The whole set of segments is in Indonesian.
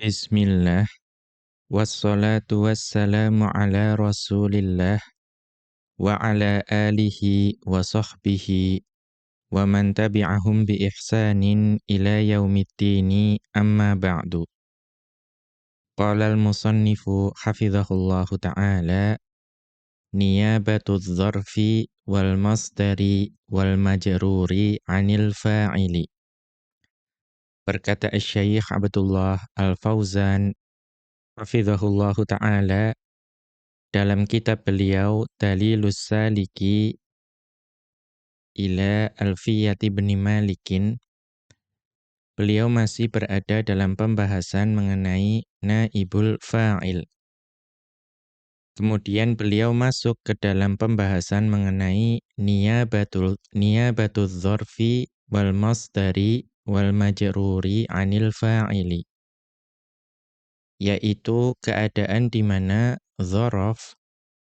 Bismillah Wassalatu wassalamu ala rasulillah Wa ala alihi wa sahbihi Wa man tabi'ahum bi ihsanin ila yaumiddini amma ba'du Qala al-musannifu hafizahullahu ta'ala Niyabatu dzarfi wal masdari wal majruri anil fa'ili Berkata Syekh Abdullah Al-Fauzan hafizahullahu taala dalam kitab beliau Dalilus Saliki ila Alfiyati bin Malikin beliau masih berada dalam pembahasan mengenai naibul fa'il. Kemudian beliau masuk ke dalam pembahasan mengenai niyabatul niyabatul dzarfi wal masdari wal majruri anil fa'ili yaitu keadaan di mana dzaraf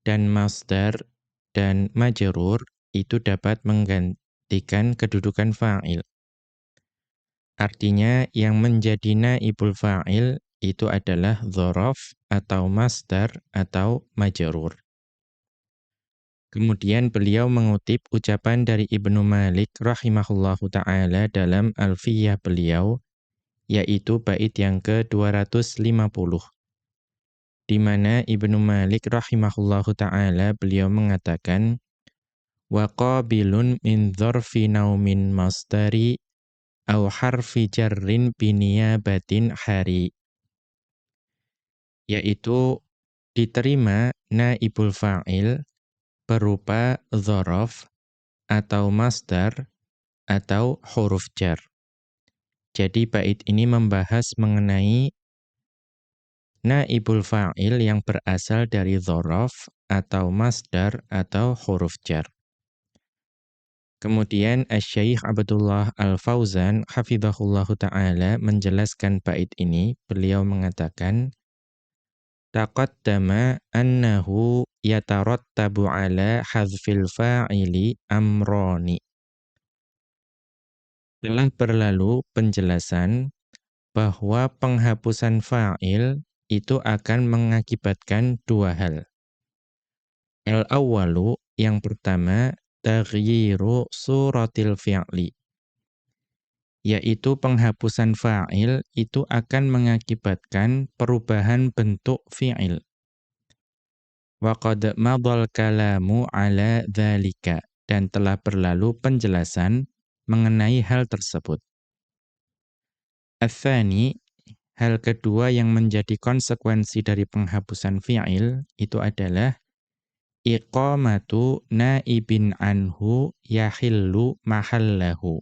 dan masdar dan majrur itu dapat menggantikan kedudukan fa'il. Artinya yang menjadi naibul fa'il itu adalah dzaraf atau masdar atau majrur. Kemudian beliau mengutip ucapan dari Ibnu Malik rahimahullahu taala dalam Alfiyah beliau yaitu bait yang ke-250 di mana Ibnu Malik rahimahullahu taala beliau mengatakan wa qabilun min dzarfi naumin masdari au harfi jarrin biniyabatin hari yaitu diterima naibul fa'il berupa dzaraf atau masdar atau huruf jar. Jadi bait ini membahas mengenai naibul fa'il yang berasal dari dzaraf atau masdar atau huruf jar. Kemudian Asy-Syaikh Abdullah Al-Fauzan hafizahullahu taala menjelaskan bait ini, beliau mengatakan taqaddama annahu yatarattabu ala hazfil fa'ili amroni. Telah berlalu penjelasan bahwa penghapusan fa'il itu akan mengakibatkan dua hal. Al-awwalu yang pertama taghyiru suratil fi'li yaitu penghapusan fa'il itu akan mengakibatkan perubahan bentuk fi'il. Wa qad madal kalamu ala dzalika dan telah berlalu penjelasan mengenai hal tersebut. Atsani hal kedua yang menjadi konsekuensi dari penghapusan fi'il itu adalah iqamatu naibin anhu yahillu mahallahu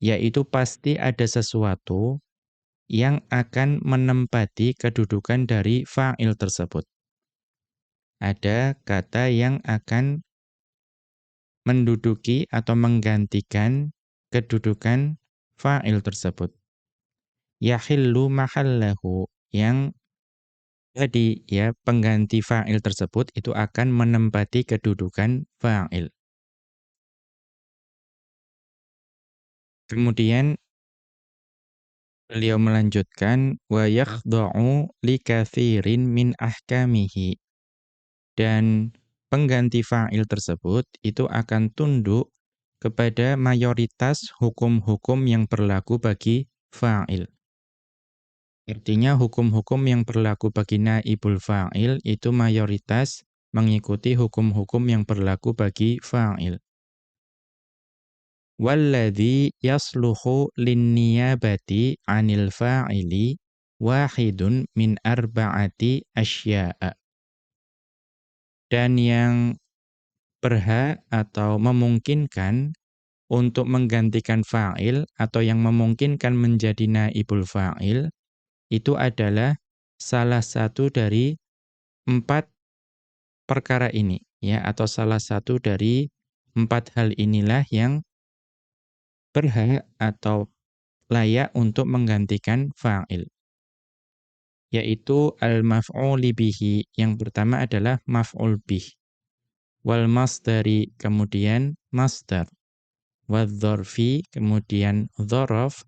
yaitu pasti ada sesuatu yang akan menempati kedudukan dari fa'il tersebut. Ada kata yang akan menduduki atau menggantikan kedudukan fa'il tersebut. Yahillu mahallahu yang jadi ya pengganti fa'il tersebut itu akan menempati kedudukan fa'il. Kemudian beliau melanjutkan wa yakhda'u likatsirin min ahkamihi dan pengganti fa'il tersebut itu akan tunduk kepada mayoritas hukum-hukum yang berlaku bagi fa'il. Artinya hukum-hukum yang berlaku bagi naibul fa'il itu mayoritas mengikuti hukum-hukum yang berlaku bagi fa'il walladhi yasluhu linniyabati 'anil fa'ili wahidun min arba'ati asya'a. Dan yang berhak atau memungkinkan untuk menggantikan fa'il atau yang memungkinkan menjadi naibul fa'il itu adalah salah satu dari empat perkara ini ya atau salah satu dari empat hal inilah yang berhak atau layak untuk menggantikan fa'il. Yaitu al-maf'ul bihi. Yang pertama adalah maf'ul bih. Wal masdari kemudian masdar. Wal dzarfi kemudian dzaraf.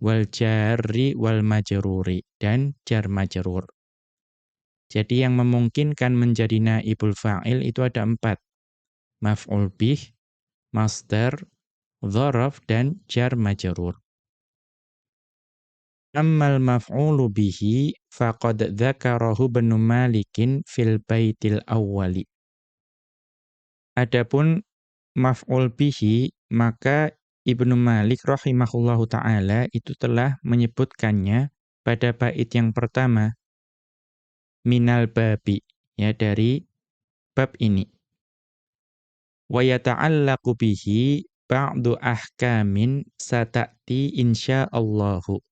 wal jarri wal majruri dan jar majrur. Jadi yang memungkinkan menjadi naibul fa'il itu ada empat. Maf'ul bih, master, dhorof, dan jar majrur. Ammal maf'ulu bihi faqad dzakarahu Ibnu Malikin fil baitil awwali. Adapun maf'ul bihi maka Ibnu Malik rahimahullahu taala itu telah menyebutkannya pada bait yang pertama minal babi ya dari bab ini. Wa yata'allaqu bihi ba'du ahkamin sata'ti insyaallahu.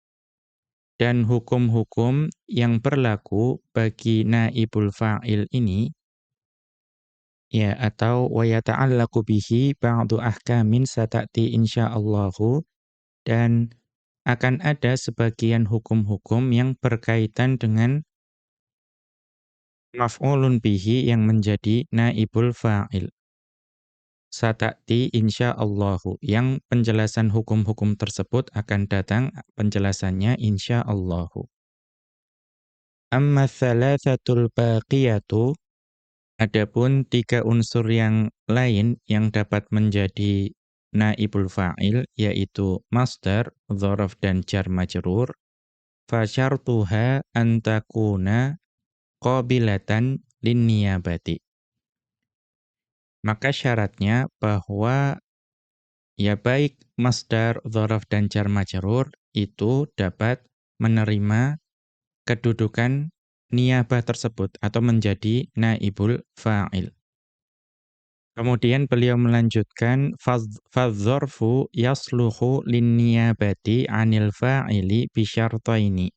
Dan hukum-hukum yang berlaku bagi naibul fa'il ini ya atau wa yata'allaqu bihi ba'du ahkamin sata'ti insyaallahu dan akan ada sebagian hukum-hukum yang berkaitan dengan maf'ulun bihi yang menjadi naibul fa'il. Satati insyaallahu yang penjelasan hukum-hukum tersebut akan datang penjelasannya insyaallahu. Amma thalathatul baqiyatu adapun tiga unsur yang lain yang dapat menjadi naibul fa'il yaitu masdar, dzaraf dan jar majrur fa syartuha an takuna qabilatan linniyabati. Maka syaratnya bahwa ya baik masdar, dhoraf, dan jar majrur itu dapat menerima kedudukan niyabah tersebut atau menjadi naibul fa'il. Kemudian beliau melanjutkan fadzorfu yasluhu linniyabati anil fa'ili bisyartaini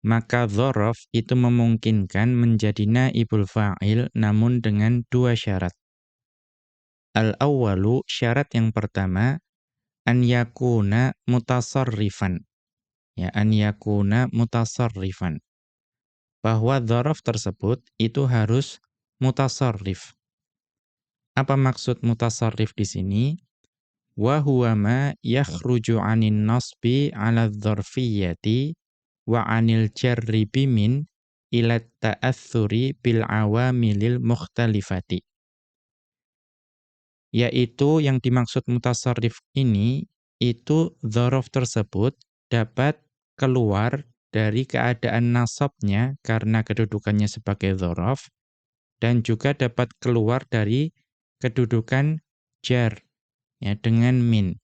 maka dhorof itu memungkinkan menjadi naibul fa'il namun dengan dua syarat. Al-awwalu syarat yang pertama an yakuna mutasarrifan. Ya, an yakuna mutasarrifan. Bahwa dhorof tersebut itu harus mutasarrif. Apa maksud mutasarrif di sini? Wa huwa ma yakhruju 'anin nasbi 'ala dzarfiyyati wa anil jarri bimin ila ta'athuri bil awamilil mukhtalifati. Yaitu yang dimaksud mutasarrif ini, itu dhorof tersebut dapat keluar dari keadaan nasabnya karena kedudukannya sebagai dhorof, dan juga dapat keluar dari kedudukan jar ya dengan min.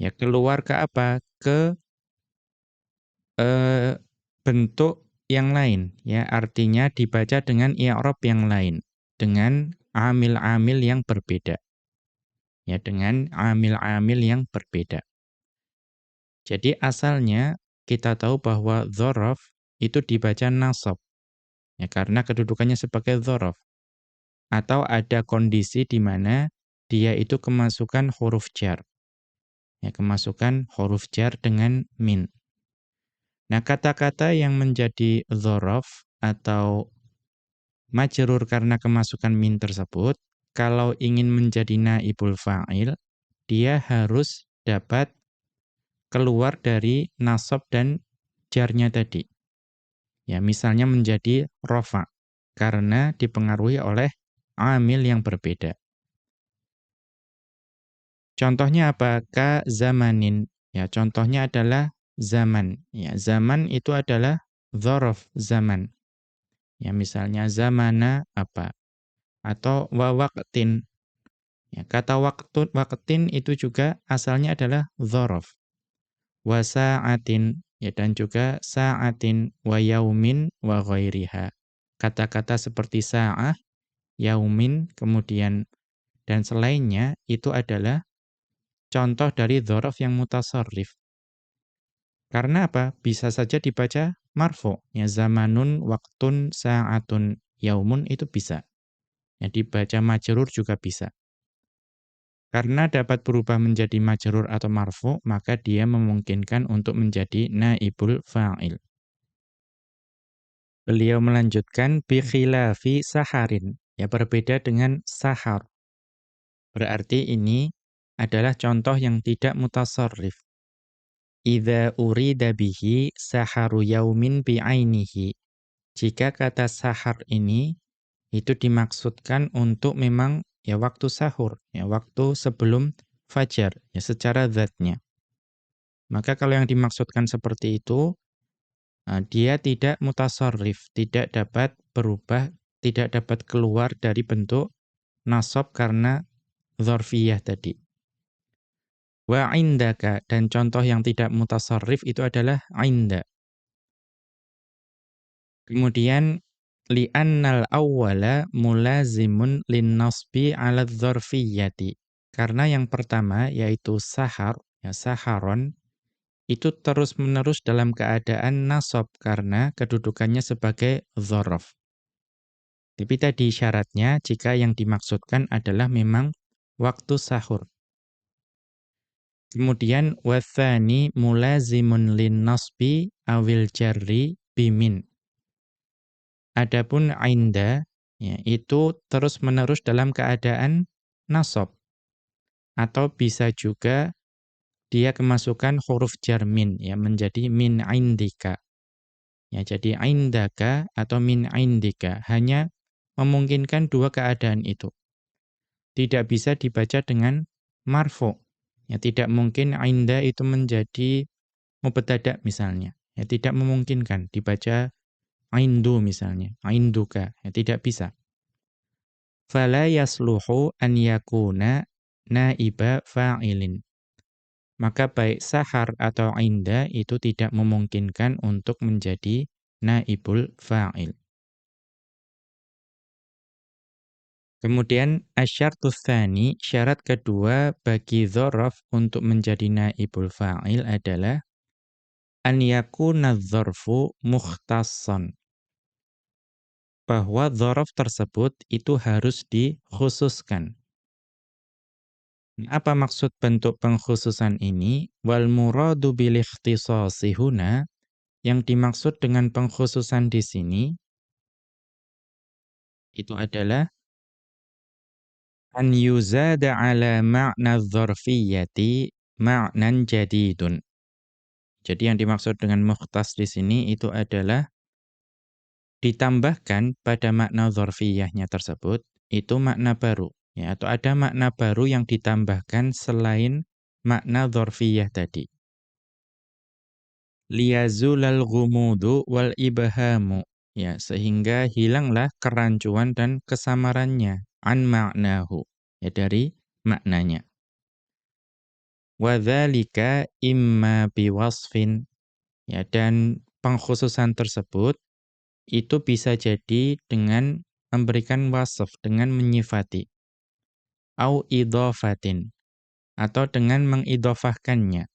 Ya keluar ke apa? Ke eh, bentuk yang lain ya artinya dibaca dengan i'rab yang lain dengan amil-amil yang berbeda. Ya dengan amil-amil yang berbeda. Jadi asalnya kita tahu bahwa dzaraf itu dibaca nasab. Ya karena kedudukannya sebagai dzaraf. Atau ada kondisi di mana dia itu kemasukan huruf jar. Ya kemasukan huruf jar dengan min. Nah, kata-kata yang menjadi dhorof atau majrur karena kemasukan min tersebut, kalau ingin menjadi naibul fa'il, dia harus dapat keluar dari nasab dan jarnya tadi. Ya, misalnya menjadi rofa, karena dipengaruhi oleh amil yang berbeda. Contohnya apa? Ka zamanin. Ya, contohnya adalah zaman. Ya, zaman itu adalah dzaraf zaman. Ya, misalnya zamana apa? Atau wa waqtin. Ya, kata waktu waqtin itu juga asalnya adalah dzaraf. Wa sa'atin ya dan juga sa'atin wa yaumin wa ghairiha. Kata-kata seperti sa'ah, yaumin, kemudian dan selainnya itu adalah contoh dari dzaraf yang mutasarrif. Karena apa? Bisa saja dibaca marfu. Ya zamanun, waktun, sa'atun, yaumun itu bisa. Ya dibaca majrur juga bisa. Karena dapat berubah menjadi majrur atau marfu, maka dia memungkinkan untuk menjadi naibul fa'il. Beliau melanjutkan bi khilafi saharin. Ya berbeda dengan sahar. Berarti ini adalah contoh yang tidak mutasarrif idza urida bihi saharu yaumin bi'ainihi. Jika kata sahar ini itu dimaksudkan untuk memang ya waktu sahur, ya waktu sebelum fajar, ya secara zatnya. Maka kalau yang dimaksudkan seperti itu, nah, dia tidak mutasarrif, tidak dapat berubah, tidak dapat keluar dari bentuk nasab karena dzarfiyah tadi. Wa indaka dan contoh yang tidak mutasarrif itu adalah inda. Kemudian li'annal awwala mulazimun linnasbi 'ala dzarfiyyati. Karena yang pertama yaitu sahar, ya saharon itu terus-menerus dalam keadaan nasab karena kedudukannya sebagai dzaraf. Tapi tadi syaratnya jika yang dimaksudkan adalah memang waktu sahur. Kemudian wathani mulazimun linnasbi awil jarri bimin. Adapun inda ya, itu terus-menerus dalam keadaan nasab. Atau bisa juga dia kemasukan huruf jarmin ya menjadi min indika. Ya, jadi indaka atau min indika hanya memungkinkan dua keadaan itu. Tidak bisa dibaca dengan marfu. Ya, tidak mungkin inda itu menjadi mubtada misalnya. Ya, tidak memungkinkan dibaca Aindu misalnya, ainduka, ya, tidak bisa. Fala yasluhu an yakuna naiba fa'ilin. Maka baik sahar atau inda itu tidak memungkinkan untuk menjadi naibul fa'il. Kemudian asyartu tsani, syarat kedua bagi dzaraf untuk menjadi naibul fa'il adalah an yakuna dzarfu mukhtassan bahwa dzaraf tersebut itu harus dikhususkan. Apa maksud bentuk pengkhususan ini? Wal muradu bil ikhtisasi yang dimaksud dengan pengkhususan di sini itu adalah an yuzada ala ma'na dzarfiyyati ma'nan jadidun. Jadi yang dimaksud dengan mukhtas di sini itu adalah ditambahkan pada makna dzarfiyahnya tersebut itu makna baru ya atau ada makna baru yang ditambahkan selain makna dzarfiyah tadi liyazulal ghumudu wal ibhamu ya sehingga hilanglah kerancuan dan kesamarannya an maknahu ya dari maknanya wadzalika imma biwasfin ya dan pengkhususan tersebut itu bisa jadi dengan memberikan wasaf, dengan menyifati. Au idhafatin, atau dengan mengidhafahkannya.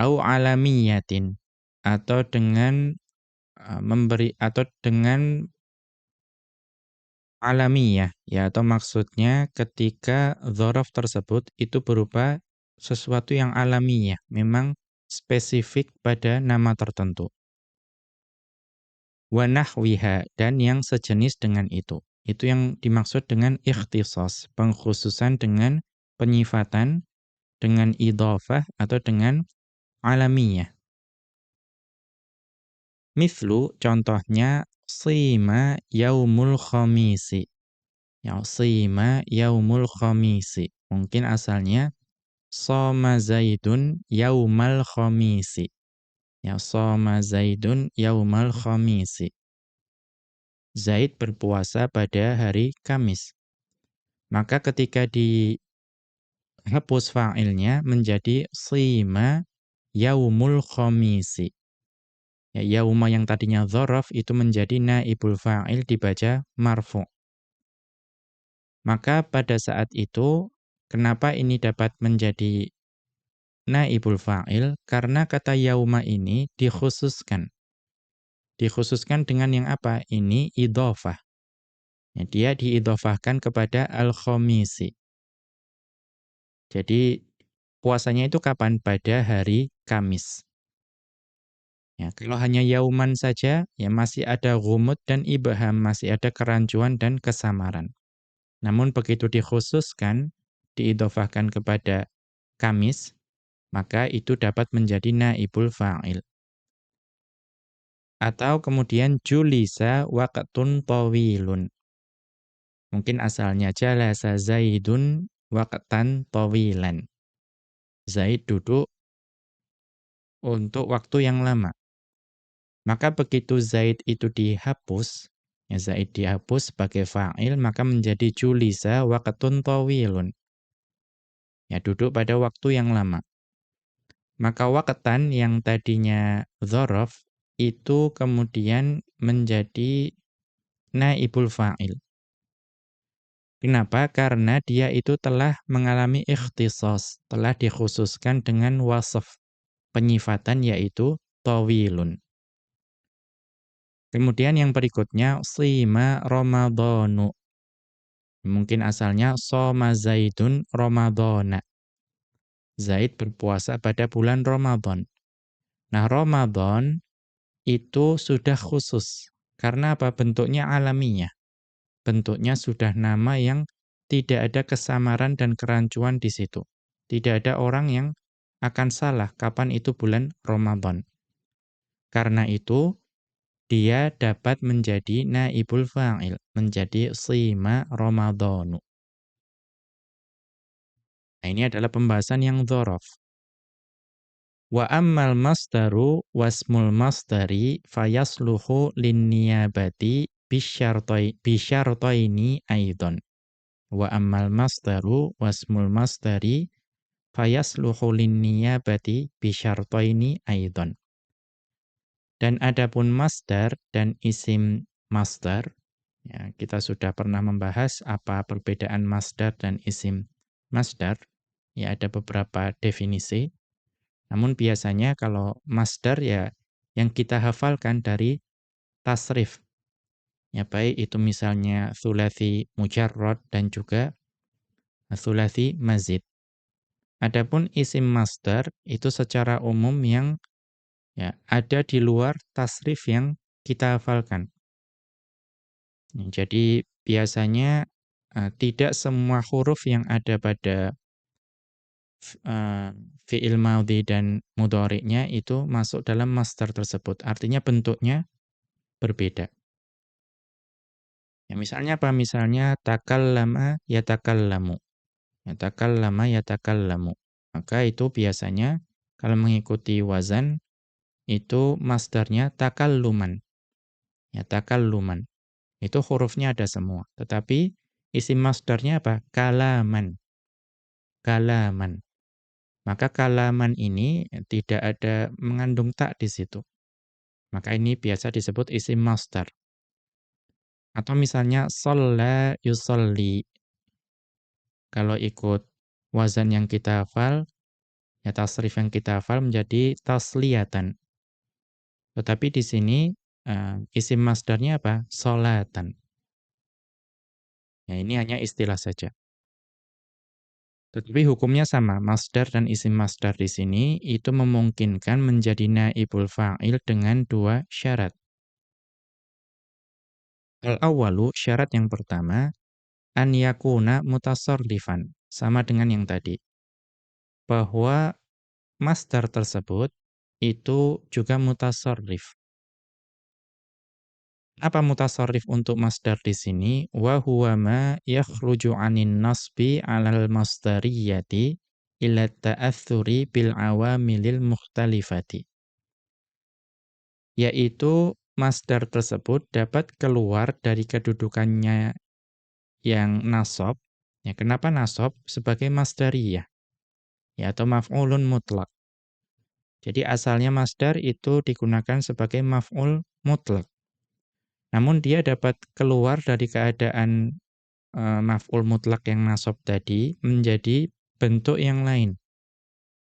Au alamiyatin, atau dengan uh, memberi atau dengan alamiyah ya atau maksudnya ketika dzaraf tersebut itu berupa sesuatu yang alamiah memang spesifik pada nama tertentu wa nahwiha dan yang sejenis dengan itu. Itu yang dimaksud dengan ikhtisas, pengkhususan dengan penyifatan, dengan idhafah atau dengan alamiah. Mithlu contohnya sima yaumul khamisi. Ya sima yaumul khamisi. Mungkin asalnya soma zaidun yaumal khamisi. Ya soma Zaidun yaumal khamisi. Zaid berpuasa pada hari Kamis. Maka ketika dihapus fa'ilnya menjadi sima yaumul khamisi. Ya, yauma yang tadinya dzaraf itu menjadi naibul fa'il dibaca marfu. Maka pada saat itu kenapa ini dapat menjadi naibul fa'il karena kata yauma ini dikhususkan. Dikhususkan dengan yang apa? Ini idhofah. Ya, dia diidhofahkan kepada al-khomisi. Jadi puasanya itu kapan? Pada hari Kamis. Ya, kalau hanya yauman saja, ya masih ada gumut dan ibham, masih ada kerancuan dan kesamaran. Namun begitu dikhususkan, diidhofahkan kepada Kamis, maka itu dapat menjadi naibul fa'il. Atau kemudian julisa waqtun tawilun. Mungkin asalnya jalasa zaidun waqtan tawilan. Zaid duduk untuk waktu yang lama. Maka begitu Zaid itu dihapus, ya Zaid dihapus sebagai fa'il, maka menjadi julisa waqtun tawilun. Ya, duduk pada waktu yang lama. Maka waqtan yang tadinya dhorof, itu kemudian menjadi naibul fa'il. Kenapa? Karena dia itu telah mengalami ikhtisos, telah dikhususkan dengan wasaf penyifatan yaitu tawilun. Kemudian yang berikutnya sima ramadhanu. Mungkin asalnya soma zaidun ramadhana. Zaid berpuasa pada bulan Ramadan. Nah, Ramadan itu sudah khusus. Karena apa? Bentuknya alaminya. Bentuknya sudah nama yang tidak ada kesamaran dan kerancuan di situ. Tidak ada orang yang akan salah kapan itu bulan Ramadan. Karena itu, dia dapat menjadi naibul fa'il, menjadi sima Ramadhanu. Nah, ini adalah pembahasan yang dhorof. Wa ammal masdaru wasmul masdari fayasluhu linniyabati bisyartaini aidon. Wa ammal masdaru wasmul masdari fayasluhu linniyabati bisyartaini aidon. Dan adapun masdar dan isim masdar, ya, kita sudah pernah membahas apa perbedaan masdar dan isim masdar. Ya, ada beberapa definisi. Namun biasanya kalau masdar ya yang kita hafalkan dari tasrif. Ya, baik itu misalnya thulathi mujarrad dan juga thulathi mazid. Adapun isim masdar itu secara umum yang ya ada di luar tasrif yang kita hafalkan. Jadi biasanya uh, tidak semua huruf yang ada pada uh, fi'il maudhi dan mudhari'nya itu masuk dalam master tersebut. Artinya bentuknya berbeda. Ya, misalnya apa? Misalnya takallama yatakallamu. Yatakallama yatakallamu. Maka itu biasanya kalau mengikuti wazan itu masdarnya takalluman. Ya, takalluman. Itu hurufnya ada semua. Tetapi isi masdarnya apa? Kalaman. Kalaman. Maka kalaman ini tidak ada mengandung tak di situ. Maka ini biasa disebut isi masdar. Atau misalnya sholla yusolli. Kalau ikut wazan yang kita hafal, ya tasrif yang kita hafal menjadi tasliyatan. Tetapi di sini uh, isim masdarnya apa? Solatan. Ya, ini hanya istilah saja. Tetapi hukumnya sama, masdar dan isim masdar di sini itu memungkinkan menjadi naibul fa'il dengan dua syarat. Al-awalu, syarat yang pertama, an yakuna mutasarrifan, sama dengan yang tadi. Bahwa masdar tersebut itu juga mutasarrif. Apa mutasarrif untuk masdar di sini? Wa huwa ma yakhruju 'anin nasbi 'alal masdariyati ila ta'athuri bil awamilil mukhtalifati. Yaitu masdar tersebut dapat keluar dari kedudukannya yang nasab. Ya, kenapa nasab? Sebagai masdariyah. Ya, atau maf'ulun mutlak. Jadi asalnya masdar itu digunakan sebagai maf'ul mutlak. Namun dia dapat keluar dari keadaan e, maf'ul mutlak yang nasab tadi menjadi bentuk yang lain.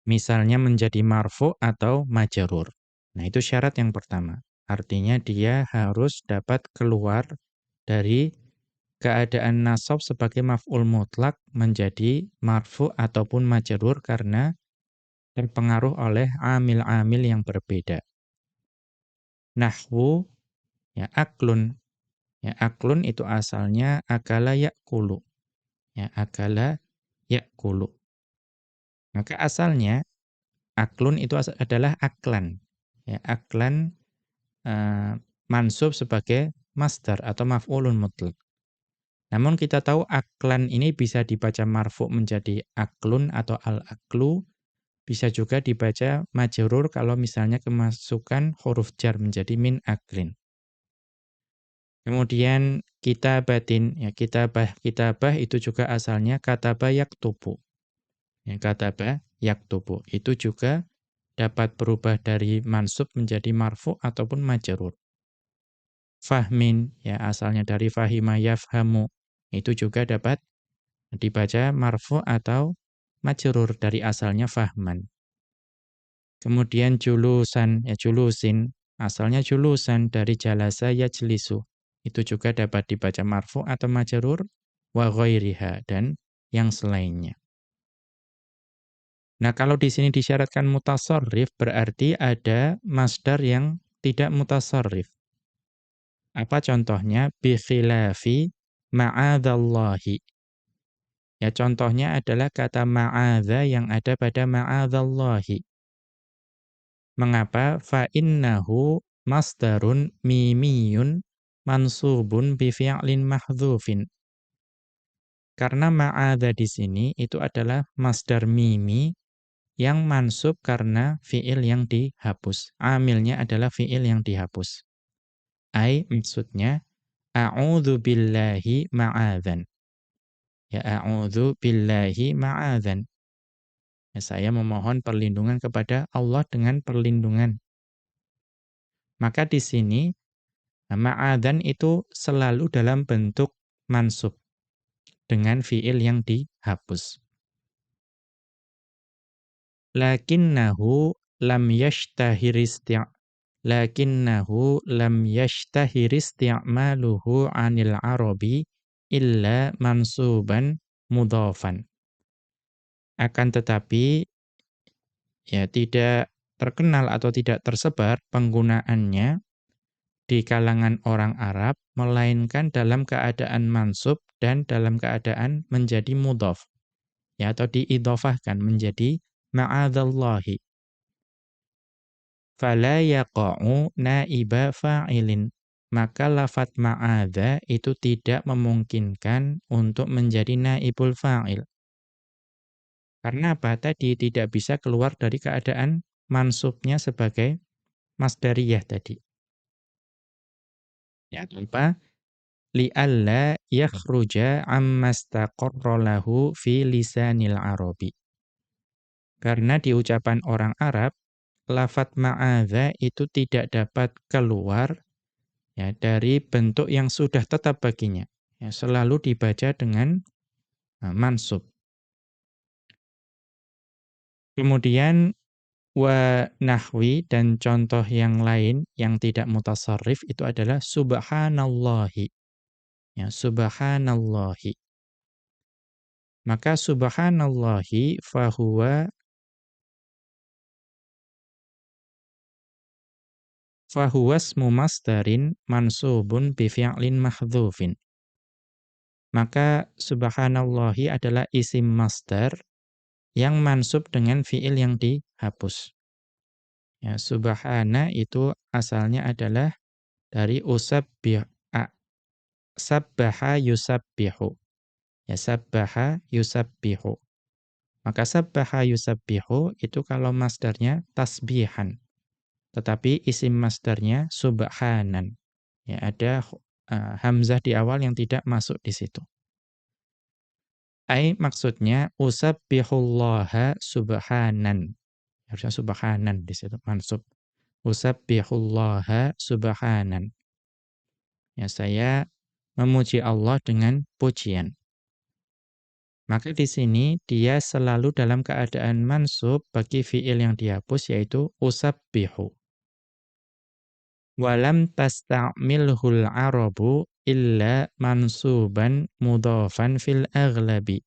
Misalnya menjadi marfu atau majarur. Nah, itu syarat yang pertama. Artinya dia harus dapat keluar dari keadaan nasab sebagai maf'ul mutlak menjadi marfu ataupun majarur karena terpengaruh oleh amil-amil yang berbeda. Nahwu ya aklun. Ya aklun itu asalnya akala yakulu. Ya akala yakulu. Maka asalnya Aklun itu adalah aklan. Ya, aklan uh, mansub sebagai masdar atau maf'ulun mutlak. Namun kita tahu aklan ini bisa dibaca marfu menjadi aklun atau al-aklu, bisa juga dibaca majrur kalau misalnya kemasukan huruf jar menjadi min aklin. Kemudian kitabatin, ya kitabah, kitabah itu juga asalnya kataba yaktubu. Ya, kataba yaktubu. Itu juga dapat berubah dari mansub menjadi marfu ataupun majrur. Fahmin, ya asalnya dari fahima yafhamu itu juga dapat dibaca marfu atau majrur dari asalnya fahman. Kemudian julusan, ya julusin, asalnya julusan dari jalasa yajlisu. Itu juga dapat dibaca marfu atau majrur wa ghairiha dan yang selainnya. Nah, kalau di sini disyaratkan mutasarrif berarti ada masdar yang tidak mutasarrif. Apa contohnya? Bi khilafi ma'adhallahi. Ya contohnya adalah kata ma'adha yang ada pada ma'adhallahi. Mengapa? Fa innahu masdarun mimiyun mansubun bi fi'lin mahdhufin. Karena ma'adha di sini itu adalah masdar mimi yang mansub karena fi'il yang dihapus. Amilnya adalah fi'il yang dihapus. Ai maksudnya A'udzu billahi ma'adzan. Ya a'udzu billahi ma'adzan. Ya, saya memohon perlindungan kepada Allah dengan perlindungan. Maka di sini ma'adzan itu selalu dalam bentuk mansub dengan fiil yang dihapus. Lakinnahu lam yashtahir lakinnahu lam yashtahir isti'maluhu 'anil arabi illa mansuban mudhafan. Akan tetapi ya tidak terkenal atau tidak tersebar penggunaannya di kalangan orang Arab melainkan dalam keadaan mansub dan dalam keadaan menjadi mudhaf ya atau diidhafahkan menjadi ma'adzallahi fala yaqa'u naiba fa'ilin. Maka lafat ma'adha itu tidak memungkinkan untuk menjadi naibul fa'il. Karena apa? Tadi tidak bisa keluar dari keadaan mansubnya sebagai masdariyah tadi. Ya, apa? Li'alla yakhruja ammastaqarra fi lisanil arabi. Karena di ucapan orang Arab, lafat ma'adha itu tidak dapat keluar ya dari bentuk yang sudah tetap baginya. Ya, selalu dibaca dengan uh, mansub. Kemudian wa nahwi dan contoh yang lain yang tidak mutasarrif itu adalah subhanallahi. Ya, subhanallahi. Maka subhanallahi fahuwa fahuwas mumasdarin mansubun bifi'lin mahdhufin. Maka subhanallahi adalah isim masdar yang mansub dengan fi'il yang dihapus. Ya, subhana itu asalnya adalah dari usabbih sabbaha yusabbihu. Ya sabbaha yusabbihu. Maka sabbaha yusabbihu itu kalau masdarnya tasbihan. Tetapi isim masdarnya subhanan. Ya, ada uh, hamzah di awal yang tidak masuk di situ. Ai maksudnya usabbihullaha subhanan. Harusnya subhanan di situ mansub. Usabbihullaha subhanan. Ya, saya memuji Allah dengan pujian. Maka di sini dia selalu dalam keadaan mansub bagi fiil yang dihapus yaitu usabbihu. Walam tasta'milhul arabu illa mansuban mudhafan fil aghlabi.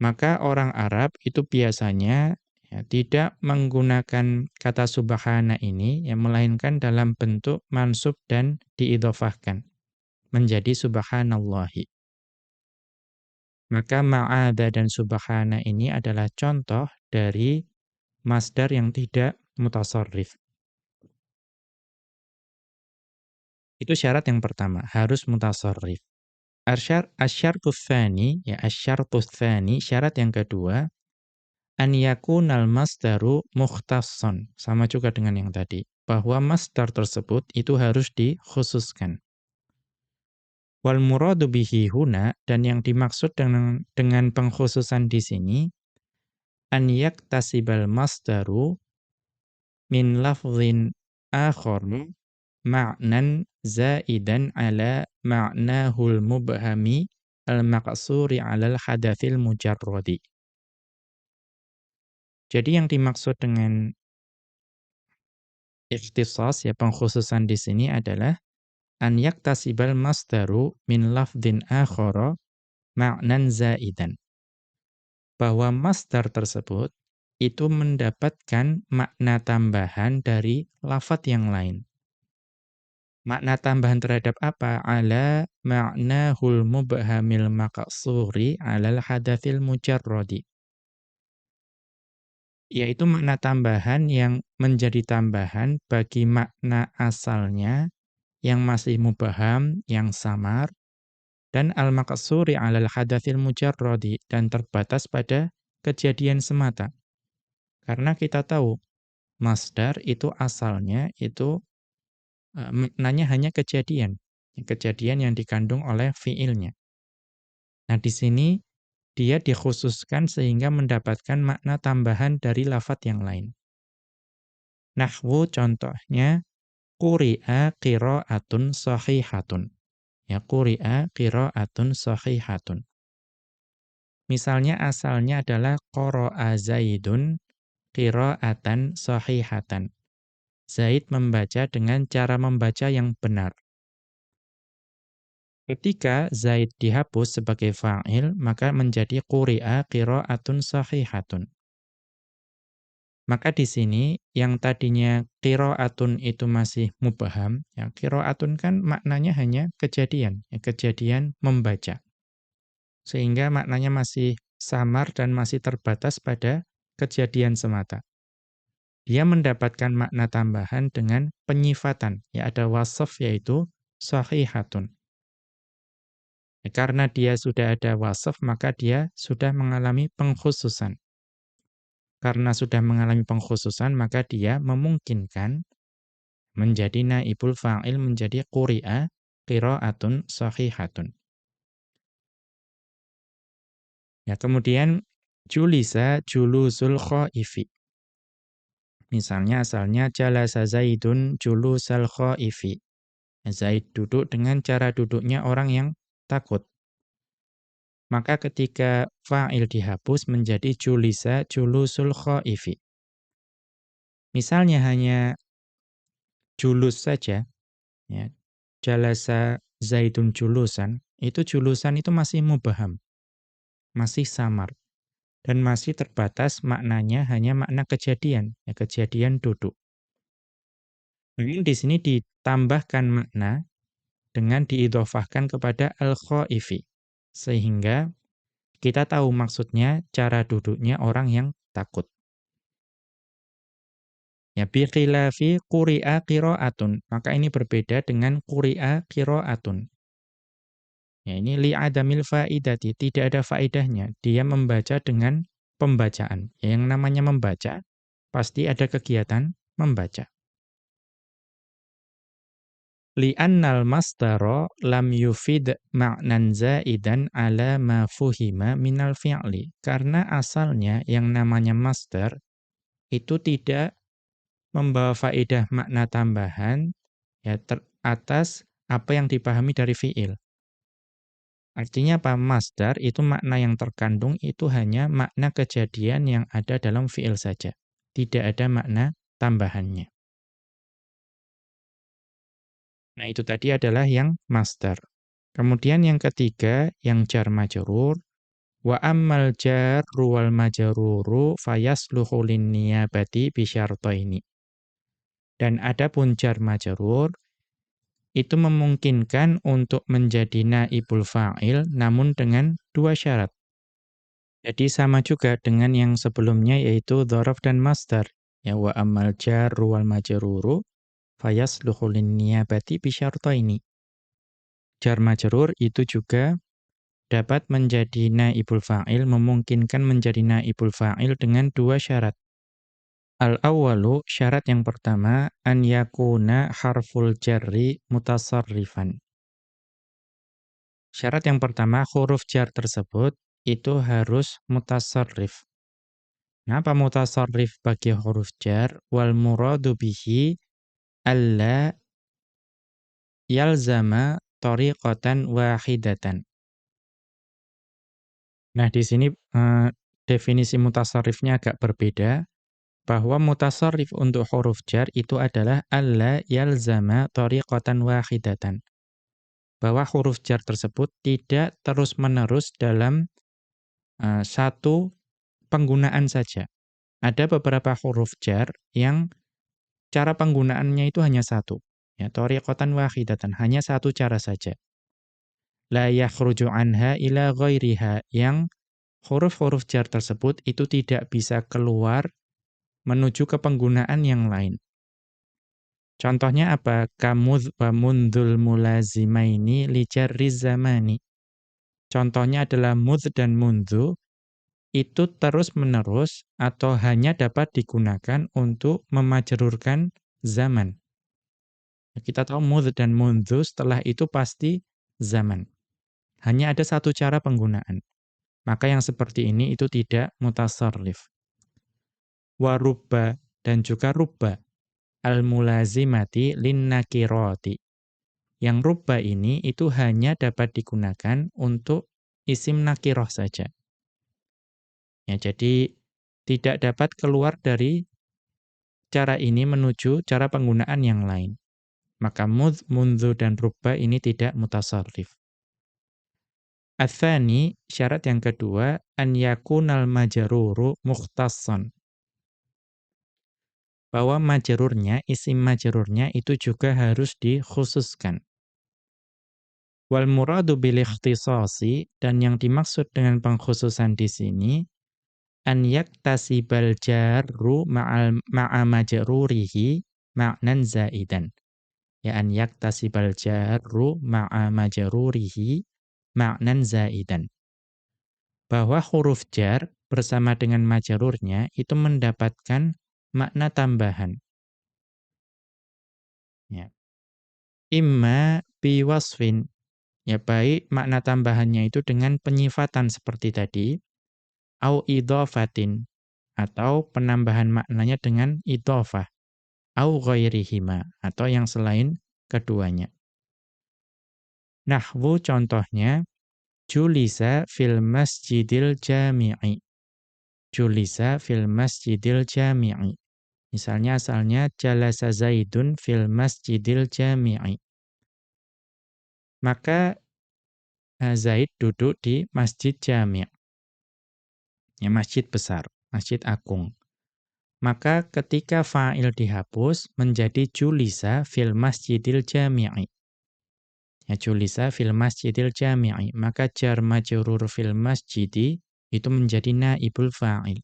Maka orang Arab itu biasanya ya, tidak menggunakan kata subhana ini, yang melainkan dalam bentuk mansub dan diidhofahkan menjadi subhanallahi. Maka ma'ada dan subhana ini adalah contoh dari masdar yang tidak mutasarrif. Itu syarat yang pertama, harus mutasarrif. Asyar asyartu tsani ya asyartu tsani syarat yang kedua an yakunal masdaru mukhtassan sama juga dengan yang tadi bahwa masdar tersebut itu harus dikhususkan. Wal muradu bihi huna dan yang dimaksud dengan dengan pengkhususan di sini an yaktasibal masdaru min lafdhin akhar ma'nan zaidan ala ma'nahul mubhami al-maqsuri 'alal hadatsil mujarradi. Jadi yang dimaksud dengan ikhtisas ya pengkhususan di sini adalah an yaktasibal masdaru min lafdhin akhara ma'nan zaidan. Bahwa masdar tersebut itu mendapatkan makna tambahan dari lafat yang lain. Makna tambahan terhadap apa? Ala ma'nahul mubhamil maqsuri alal hadatsil mujarradi. Yaitu makna tambahan yang menjadi tambahan bagi makna asalnya yang masih mubham, yang samar, dan al-maqsuri alal hadatsil mujarradi, dan terbatas pada kejadian semata. Karena kita tahu, masdar itu asalnya itu uh, maknanya hanya kejadian, kejadian yang dikandung oleh fiilnya. Nah, di sini dia dikhususkan sehingga mendapatkan makna tambahan dari lafat yang lain. Nahwu contohnya quri'a qira'atun sahihatun. Ya quri'a qira'atun sahihatun. Misalnya asalnya adalah qara'a Zaidun qira'atan sahihatan. Zaid membaca dengan cara membaca yang benar. Ketika Zaid dihapus sebagai fa'il, maka menjadi quri'a qira'atun sahihatun. Maka di sini yang tadinya qira'atun itu masih mubaham, ya qira'atun kan maknanya hanya kejadian, ya, kejadian membaca. Sehingga maknanya masih samar dan masih terbatas pada kejadian semata dia mendapatkan makna tambahan dengan penyifatan. Ya ada wasaf yaitu sahihatun. Ya, karena dia sudah ada wasaf, maka dia sudah mengalami pengkhususan. Karena sudah mengalami pengkhususan, maka dia memungkinkan menjadi naibul fa'il, menjadi quri'a, qira'atun sahihatun. Ya, kemudian julisa julusul khaifi. Misalnya asalnya jalasa Zaidun julusal khaifi. Zaid duduk dengan cara duduknya orang yang takut. Maka ketika fa'il dihapus menjadi julisa julusul khaifi. Misalnya hanya julus saja, ya, jalasa Zaidun julusan, itu julusan itu masih mubaham, masih samar dan masih terbatas maknanya hanya makna kejadian, ya, kejadian duduk. Mungkin di sini ditambahkan makna dengan diidofahkan kepada al-khaifi. Sehingga kita tahu maksudnya cara duduknya orang yang takut. Ya bi khilafi quri'a qira'atun. Maka ini berbeda dengan quri'a qira'atun. Ya, ini li'adamil fa'idati, tidak ada faidahnya. Dia membaca dengan pembacaan. Ya, yang namanya membaca, pasti ada kegiatan membaca. Li'annal masdara lam yufid ma'nan zaidan ala ma fuhima minal fi'li. Karena asalnya yang namanya masdar itu tidak membawa faedah makna tambahan ya ter atas apa yang dipahami dari fi'il. Artinya apa? Masdar itu makna yang terkandung itu hanya makna kejadian yang ada dalam fi'il saja. Tidak ada makna tambahannya. Nah itu tadi adalah yang masdar. Kemudian yang ketiga, yang jar majrur. Wa ammal jar wal majruru fayasluhu linniyabati bisyartaini. Dan ada pun jar majrur itu memungkinkan untuk menjadi naibul fa'il namun dengan dua syarat. Jadi sama juga dengan yang sebelumnya yaitu dhorof dan masdar. Ya wa ammal jarru wal majruru fayasluhu linniyabati bisyartaini. Jar majrur itu juga dapat menjadi naibul fa'il, memungkinkan menjadi naibul fa'il dengan dua syarat. Al-awwalu, syarat yang pertama, an yakuna harful jarri mutasarrifan. Syarat yang pertama, huruf jar tersebut itu harus mutasarrif. Kenapa mutasarrif bagi huruf jar? Wal muradu bihi alla yalzama tariqatan wahidatan. Nah, di sini uh, definisi mutasarrifnya agak berbeda bahwa mutasarrif untuk huruf jar itu adalah alla yalzama tariqatan wahidatan. Bahwa huruf jar tersebut tidak terus-menerus dalam uh, satu penggunaan saja. Ada beberapa huruf jar yang cara penggunaannya itu hanya satu. Ya, tariqatan wahidatan, hanya satu cara saja. La yakhruju anha ila ghairiha, yang huruf-huruf jar tersebut itu tidak bisa keluar menuju ke penggunaan yang lain. Contohnya apa? Kamudh wa mundul mulazimaini li zamani. Contohnya adalah mudh dan mundhu itu terus-menerus atau hanya dapat digunakan untuk memajrurkan zaman. Kita tahu mudh dan mundhu setelah itu pasti zaman. Hanya ada satu cara penggunaan. Maka yang seperti ini itu tidak mutasarrif warubba dan juga rubba al-mulazimati linnakiroti. Yang rubba ini itu hanya dapat digunakan untuk isim nakiroh saja. Ya, jadi tidak dapat keluar dari cara ini menuju cara penggunaan yang lain. Maka mudh, mundhu, dan rubba ini tidak mutasarrif. Athani, syarat yang kedua, an yakunal majaruru mukhtassan bahwa majerurnya, isim majerurnya itu juga harus dikhususkan. Wal muradu bil ikhtisasi dan yang dimaksud dengan pengkhususan di sini an yaktasibal jarru ma'a majrurihi ma'nan zaidan. Ya an yaktasibal jarru ma'a majrurihi ma'nan zaidan. Bahwa huruf jar bersama dengan majrurnya itu mendapatkan makna tambahan. Ya. Imma biwasfin. Ya baik makna tambahannya itu dengan penyifatan seperti tadi. Au idhafatin. Atau penambahan maknanya dengan idhafah. Au ghairihima. Atau yang selain keduanya. Nahwu contohnya. Julisa fil masjidil jami'i. Julisa fil masjidil jami'i. Misalnya asalnya jalasa Zaidun fil masjidil jami'i. Maka eh, Zaid duduk di masjid jami'. Ya, masjid besar, masjid agung. Maka ketika fa'il dihapus menjadi julisa fil masjidil jami'i. Ya, julisa fil masjidil jami'i. Maka jar majrur fil masjidi itu menjadi naibul fa'il.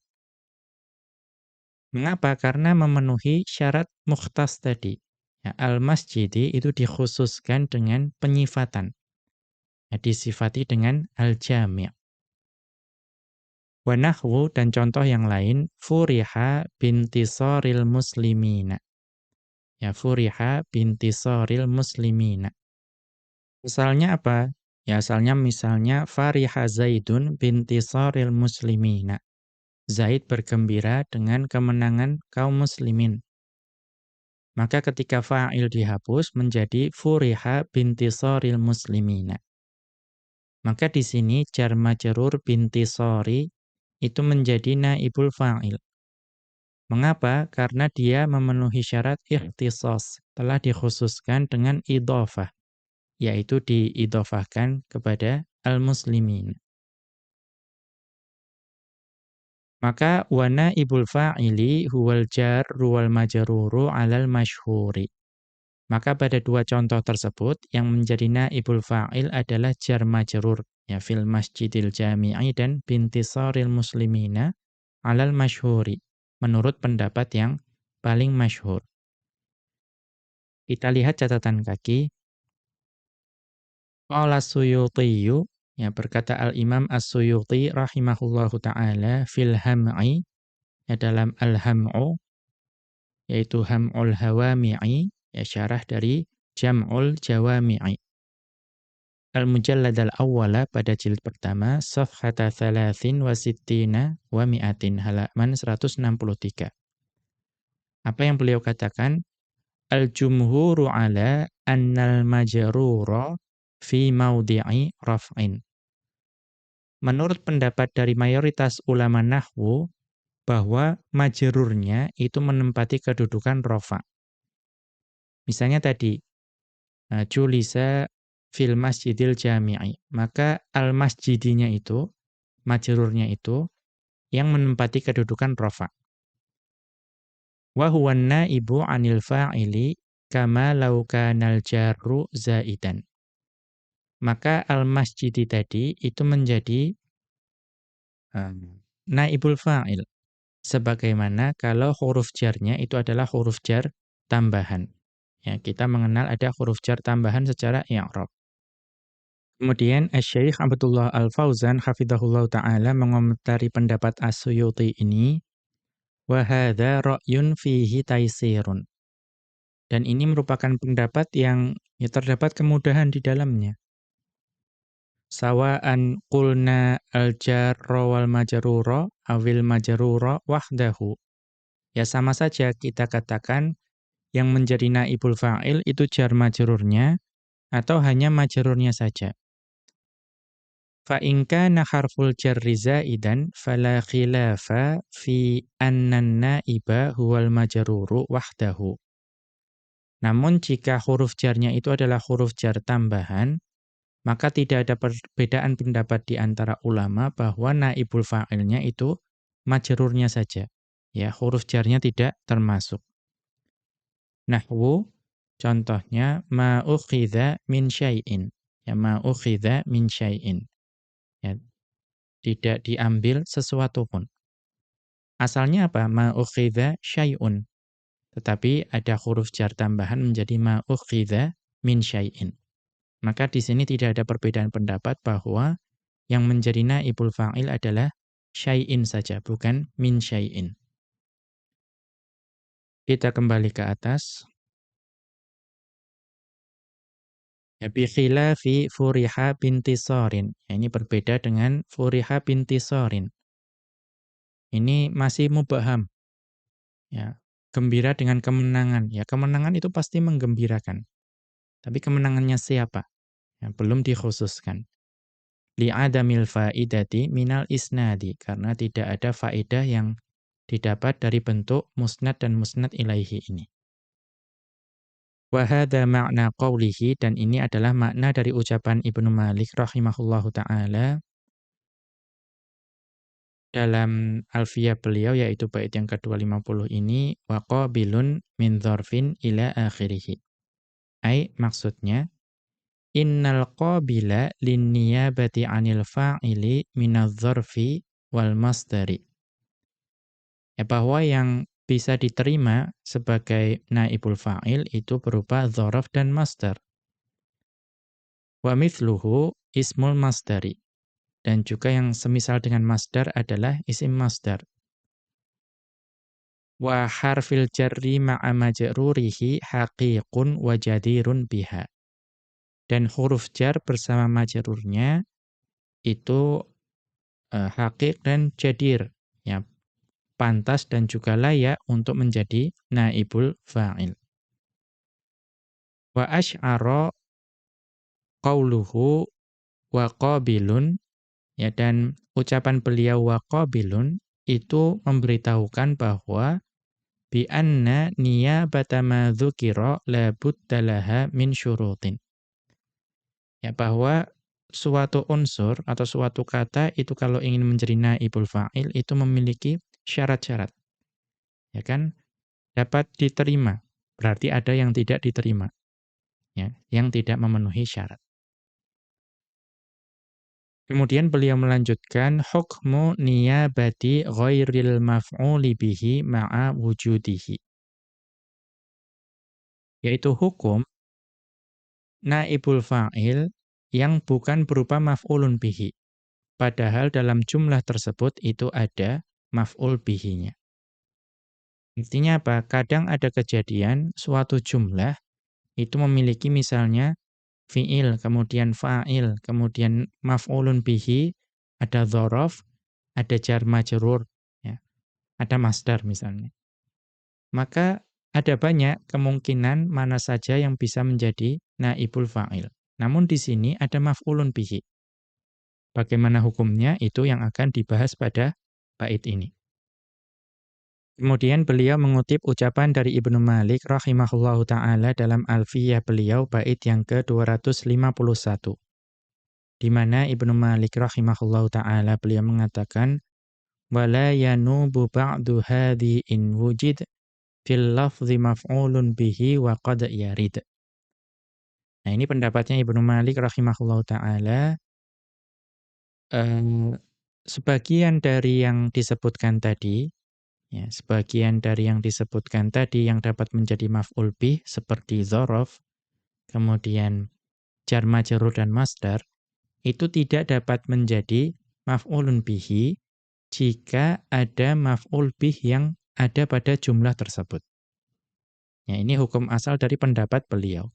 Mengapa? Karena memenuhi syarat mukhtas tadi. Ya, al-masjidi itu dikhususkan dengan penyifatan. Ya, disifati dengan al-jami'. Wa nahwu dan contoh yang lain, furiha bintisoril muslimina. Ya, furiha bintisoril muslimina. Misalnya apa? Ya, asalnya misalnya fariha zaidun bintisoril muslimina. Zaid bergembira dengan kemenangan kaum muslimin. Maka ketika fa'il dihapus menjadi furiha bintisoril muslimina. Maka di sini jar majrur bintisori itu menjadi naibul fa'il. Mengapa? Karena dia memenuhi syarat ikhtisos, telah dikhususkan dengan idofah, yaitu diidofahkan kepada al-muslimin. Maka wana ibul fa'ili huwal jar wal majruru alal masyhuri. Maka pada dua contoh tersebut yang menjadi naibul fa'il adalah jar majrur ya fil masjidil jami'i dan bintisaril muslimina alal masyhuri menurut pendapat yang paling masyhur. Kita lihat catatan kaki. Qala Suyutiyu, ya berkata Al-Imam As-Suyuti rahimahullahu taala fil ham'i ya dalam Al-Ham'u yaitu Ham'ul Hawami'i ya syarah dari Jam'ul Jawami'i. Al-Mujallad al-awwala pada jilid pertama safhata thalathin wa sittina wa mi'atin halaman 163. Apa yang beliau katakan? Al-jumhuru ala annal majrura fi maudhi'i raf'in. Menurut pendapat dari mayoritas ulama nahwu bahwa majrurnya itu menempati kedudukan rafa. Misalnya tadi uh, julisa fil masjidil jami'i, maka al masjidinya itu majrurnya itu yang menempati kedudukan rafa wa huwa naibu 'anil fa'ili kama law kanal jarru zaidan. Maka al-masjidi tadi itu menjadi um, naibul fa'il. Sebagaimana kalau huruf jarnya itu adalah huruf jar tambahan. Ya, kita mengenal ada huruf jar tambahan secara i'rab. Kemudian Asy-Syaikh Abdullah Al-Fauzan hafizahullah taala mengomentari pendapat As-Suyuti ini Wa hadza ra'yun fihi taisirun. Dan ini merupakan pendapat yang ya terdapat kemudahan di dalamnya. Sawa'an qulna al-jarra wal majrura awil majrura wahdahu. Ya sama saja kita katakan yang menjadi naibul fa'il itu jar majrurnya atau hanya majrurnya saja. Fa in kana harful jarri fala khilafa fi annan naiba huwal majruru wahdahu. Namun jika huruf jarnya itu adalah huruf jar tambahan, maka tidak ada perbedaan pendapat di antara ulama bahwa naibul fa'ilnya itu majrurnya saja. Ya, huruf jarnya tidak termasuk. Nahwu contohnya ma min syai'in. Ya ma min syai'in. Ya, tidak diambil sesuatu pun. Asalnya apa? Ma'ukhidha syai'un. Tetapi ada huruf jar tambahan menjadi ma'ukhidha min syai'in. Maka di sini tidak ada perbedaan pendapat bahwa yang menjadi naibul fa'il adalah syai'in saja, bukan min syai'in. Kita kembali ke atas. Ya, bi khilafi Furiha binti Sorin. Ya, ini berbeda dengan Furiha binti Sorin. Ini masih mubaham. Ya, gembira dengan kemenangan. Ya, kemenangan itu pasti menggembirakan. Tapi kemenangannya siapa? Ya, belum dikhususkan. Li'adamil fa'idati minal isnadi. Karena tidak ada faedah yang didapat dari bentuk musnad dan musnad ilaihi ini. Wahada makna qawlihi dan ini adalah makna dari ucapan Ibnu Malik rahimahullahu taala dalam alfiyah beliau yaitu bait yang ke-250 ini waqabilun min dzarfin ila akhirih. Ai maksudnya innal qabila lin niyabati 'anil fa'ili minadz dzarfi wal masdari. Ya bahwa yang bisa diterima sebagai naibul fa'il itu berupa dzaraf dan masdar. Wa mithluhu ismul masdari. Dan juga yang semisal dengan masdar adalah isim masdar. Wa harfil jarri ma'a majrurihi haqiqun wa jadirun biha. Dan huruf jar bersama majrurnya itu uh, haqiq dan jadir. Ya, pantas dan juga layak untuk menjadi naibul fa'il. Wa asy'ara qauluhu wa qabilun ya dan ucapan beliau wa qabilun itu memberitahukan bahwa bi anna niyabata ma dzukira la buddalaha min syurutin. Ya bahwa suatu unsur atau suatu kata itu kalau ingin menjadi naibul fa'il itu memiliki syarat-syarat. Ya kan? Dapat diterima. Berarti ada yang tidak diterima. Ya, yang tidak memenuhi syarat. Kemudian beliau melanjutkan hukmu niyabati ghairil maf'uli bihi ma'a wujudihi. Yaitu hukum naibul fa'il yang bukan berupa maf'ulun bihi. Padahal dalam jumlah tersebut itu ada maf'ul bihinya. Intinya apa? Kadang ada kejadian suatu jumlah itu memiliki misalnya fi'il, kemudian fa'il, kemudian maf'ulun bihi, ada dhorof, ada jar majrur, ya. ada masdar misalnya. Maka ada banyak kemungkinan mana saja yang bisa menjadi naibul fa'il. Namun di sini ada maf'ulun bihi. Bagaimana hukumnya itu yang akan dibahas pada bait ini. Kemudian beliau mengutip ucapan dari Ibnu Malik rahimahullahu taala dalam Alfiyah beliau bait yang ke-251. Di mana Ibnu Malik rahimahullahu taala beliau mengatakan wala yanubu ba'du hadhi in wujid fil lafzi maf'ulun bihi wa qad yarid. Nah, ini pendapatnya Ibnu Malik rahimahullahu taala eh, sebagian dari yang disebutkan tadi Ya, sebagian dari yang disebutkan tadi yang dapat menjadi maf'ul bih seperti zorof, kemudian jar majrur dan masdar, itu tidak dapat menjadi maf'ulun bihi jika ada maf'ul bih yang ada pada jumlah tersebut. Ya, ini hukum asal dari pendapat beliau.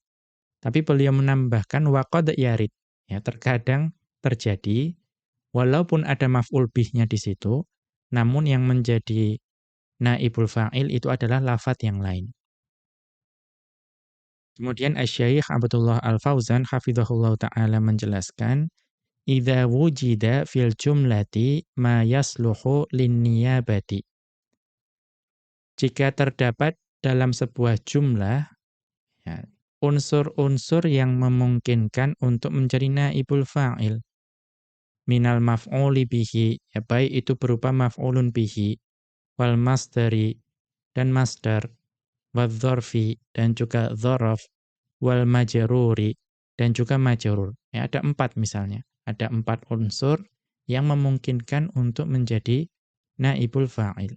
Tapi beliau menambahkan waqad yarid. Ya, terkadang terjadi walaupun ada maf'ul bihnya di situ, namun yang menjadi naibul fa'il itu adalah lafat yang lain. Kemudian Asy-Syaikh Abdullah Al-Fauzan hafizahullah taala menjelaskan idza wujida fil jumlati ma yasluhu linniyabati. Jika terdapat dalam sebuah jumlah ya, unsur-unsur yang memungkinkan untuk menjadi naibul fa'il minal maf'uli bihi ya baik itu berupa maf'ulun bihi wal masdari dan masdar wadzorfi dan juga dzaraf wal majruri dan juga majrur. Ya, ada empat misalnya. Ada empat unsur yang memungkinkan untuk menjadi naibul fa'il.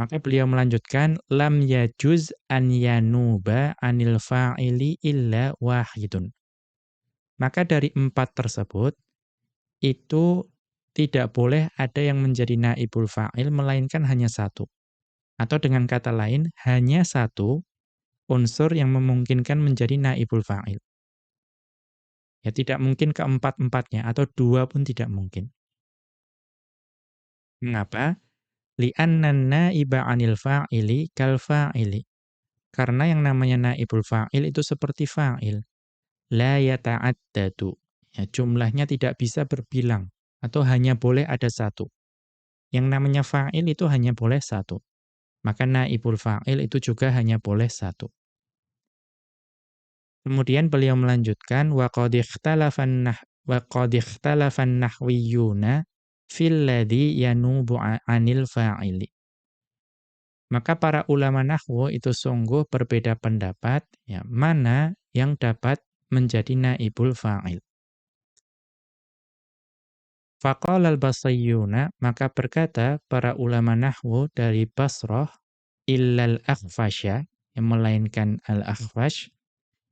Maka beliau melanjutkan lam yajuz an yanuba anil fa'ili illa wahidun. Maka dari empat tersebut itu tidak boleh ada yang menjadi naibul fa'il melainkan hanya satu. Atau dengan kata lain, hanya satu unsur yang memungkinkan menjadi naibul fa'il. Ya tidak mungkin keempat-empatnya atau dua pun tidak mungkin. Mengapa? Li'anna naiba 'anil fa'ili kal fa'ili. Karena yang namanya naibul fa'il itu seperti fa'il. La yata'addadu. Ya, jumlahnya tidak bisa berbilang atau hanya boleh ada satu. Yang namanya fa'il itu hanya boleh satu. Maka naibul fa'il itu juga hanya boleh satu. Kemudian beliau melanjutkan wa qad ikhtalafan nah. Maka para ulama nahwu itu sungguh berbeda pendapat ya mana yang dapat menjadi naibul fa'il. Faqala al-Basriyuna, maka berkata para ulama nahwu dari Basrah, illal akhfasya, yang melainkan al-akhfash.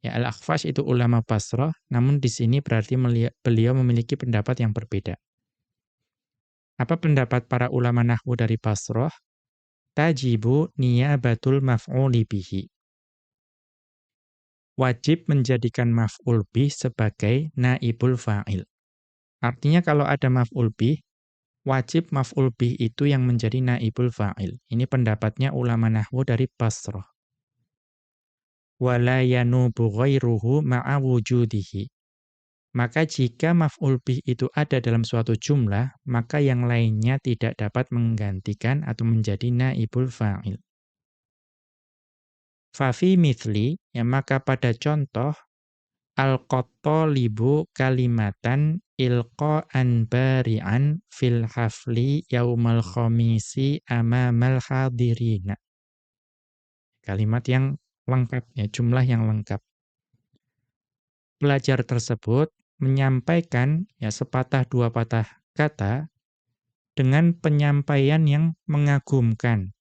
Ya, al-akhfash itu ulama Basrah, namun di sini berarti beliau memiliki pendapat yang berbeda. Apa pendapat para ulama nahwu dari Basrah? Tajibu niyabatul maf'uli bihi. Wajib menjadikan maf'ul bih sebagai naibul fa'il. Artinya kalau ada maf'ul bih, wajib maf'ul bih itu yang menjadi naibul fa'il. Ini pendapatnya ulama nahwu dari Basrah. Wala yanubu ghairuhu ma'a wujudihi. Maka jika maf'ul bih itu ada dalam suatu jumlah, maka yang lainnya tidak dapat menggantikan atau menjadi naibul fa'il. Fafi mithli, ya maka pada contoh, al-qattalibu kalimatan ilqa'an bari'an fil hafli yaumal khamisi amamal hadirina. Kalimat yang lengkap ya, jumlah yang lengkap. Pelajar tersebut menyampaikan ya sepatah dua patah kata dengan penyampaian yang mengagumkan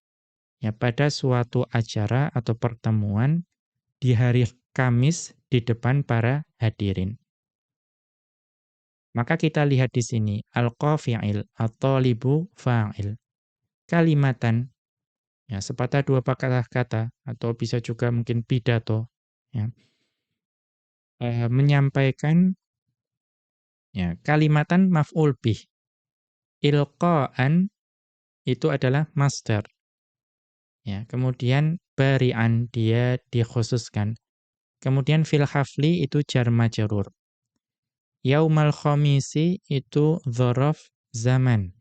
ya pada suatu acara atau pertemuan di hari Kamis di depan para hadirin. Maka kita lihat di sini al-qafi'il atau libu fa'il. Kalimatan ya sepatah dua patah kata atau bisa juga mungkin pidato ya. E, menyampaikan ya kalimatan maf'ul bih ilqa'an itu adalah master. Ya, kemudian bari'an dia dikhususkan. Kemudian fil hafli itu jar majrur. Yaumal khamisi itu dzaraf zaman.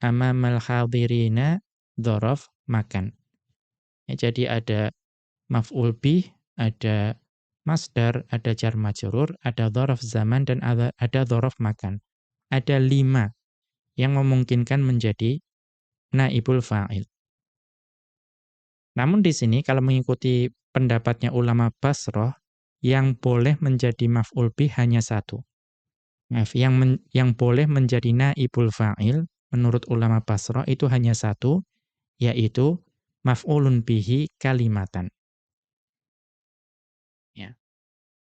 Amamal hadirina dzaraf makan. Ya, jadi ada maf'ul bih, ada masdar, ada jar majrur, ada dzaraf zaman dan ada ada dzaraf makan. Ada lima yang memungkinkan menjadi naibul fa'il. Namun di sini kalau mengikuti pendapatnya ulama Basroh, yang boleh menjadi maf'ul bih hanya satu. Maaf, yang men, yang boleh menjadi naibul fa'il menurut ulama Basroh itu hanya satu, yaitu maf'ulun bihi kalimatan. Ya.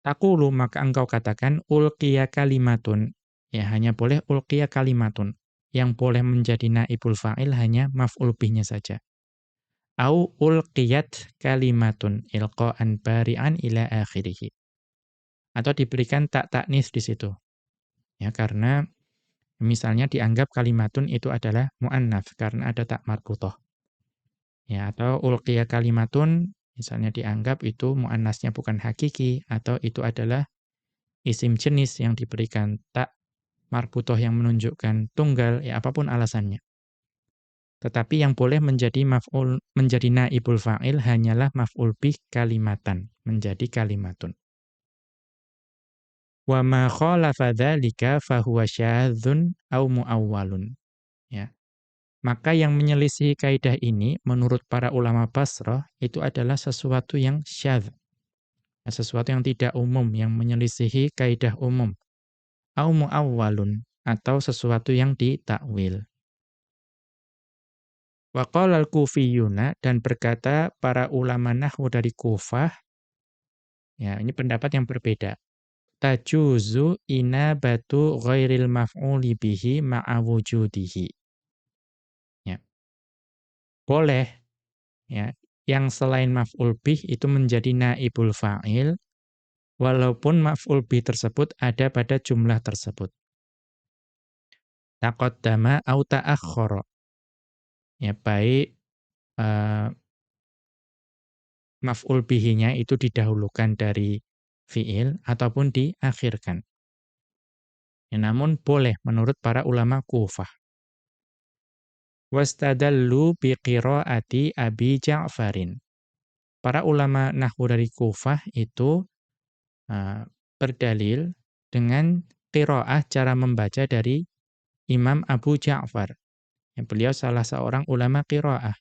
Takulu maka engkau katakan ulqiya kalimatun. Ya, hanya boleh ulqiya kalimatun yang boleh menjadi naibul fa'il hanya maf'ul bihnya saja. Au ulqiyat kalimatun ilqa'an bari'an ila akhirih. Atau diberikan tak taknis di situ. Ya, karena misalnya dianggap kalimatun itu adalah muannats karena ada tak marbutoh. Ya, atau ulqiya kalimatun misalnya dianggap itu muannasnya bukan hakiki atau itu adalah isim jenis yang diberikan tak marbutoh yang menunjukkan tunggal, ya apa pun alasannya. Tetapi yang boleh menjadi maf'ul menjadi naibul fa'il hanyalah maf'ul bih kalimatan, menjadi kalimatun. Wa ma khalafa dzalika fahuwa syadzun aw muawwalun. Ya. Maka yang menyelisih kaidah ini menurut para ulama Basrah itu adalah sesuatu yang syadz. Sesuatu yang tidak umum, yang menyelisihi kaidah umum au muawwalun atau sesuatu yang ditakwil. Wa qala al-kufiyuna dan berkata para ulama nahwu dari Kufah ya ini pendapat yang berbeda. Tajuzu inabatu ghairil maf'uli bihi ma'a wujudihi. Ya. Boleh ya yang selain maf'ul bih itu menjadi naibul fa'il walaupun maf'ul bi tersebut ada pada jumlah tersebut. Taqaddama au ta'akhkhara. Ya baik uh, maf'ul bihinya itu didahulukan dari fi'il ataupun diakhirkan. Ya, namun boleh menurut para ulama Kufah. Wastadallu biqiraati Abi Ja'farin. Para ulama nahwu dari Kufah itu berdalil dengan qiraah cara membaca dari Imam Abu Ja'far. Yang beliau salah seorang ulama qiraah.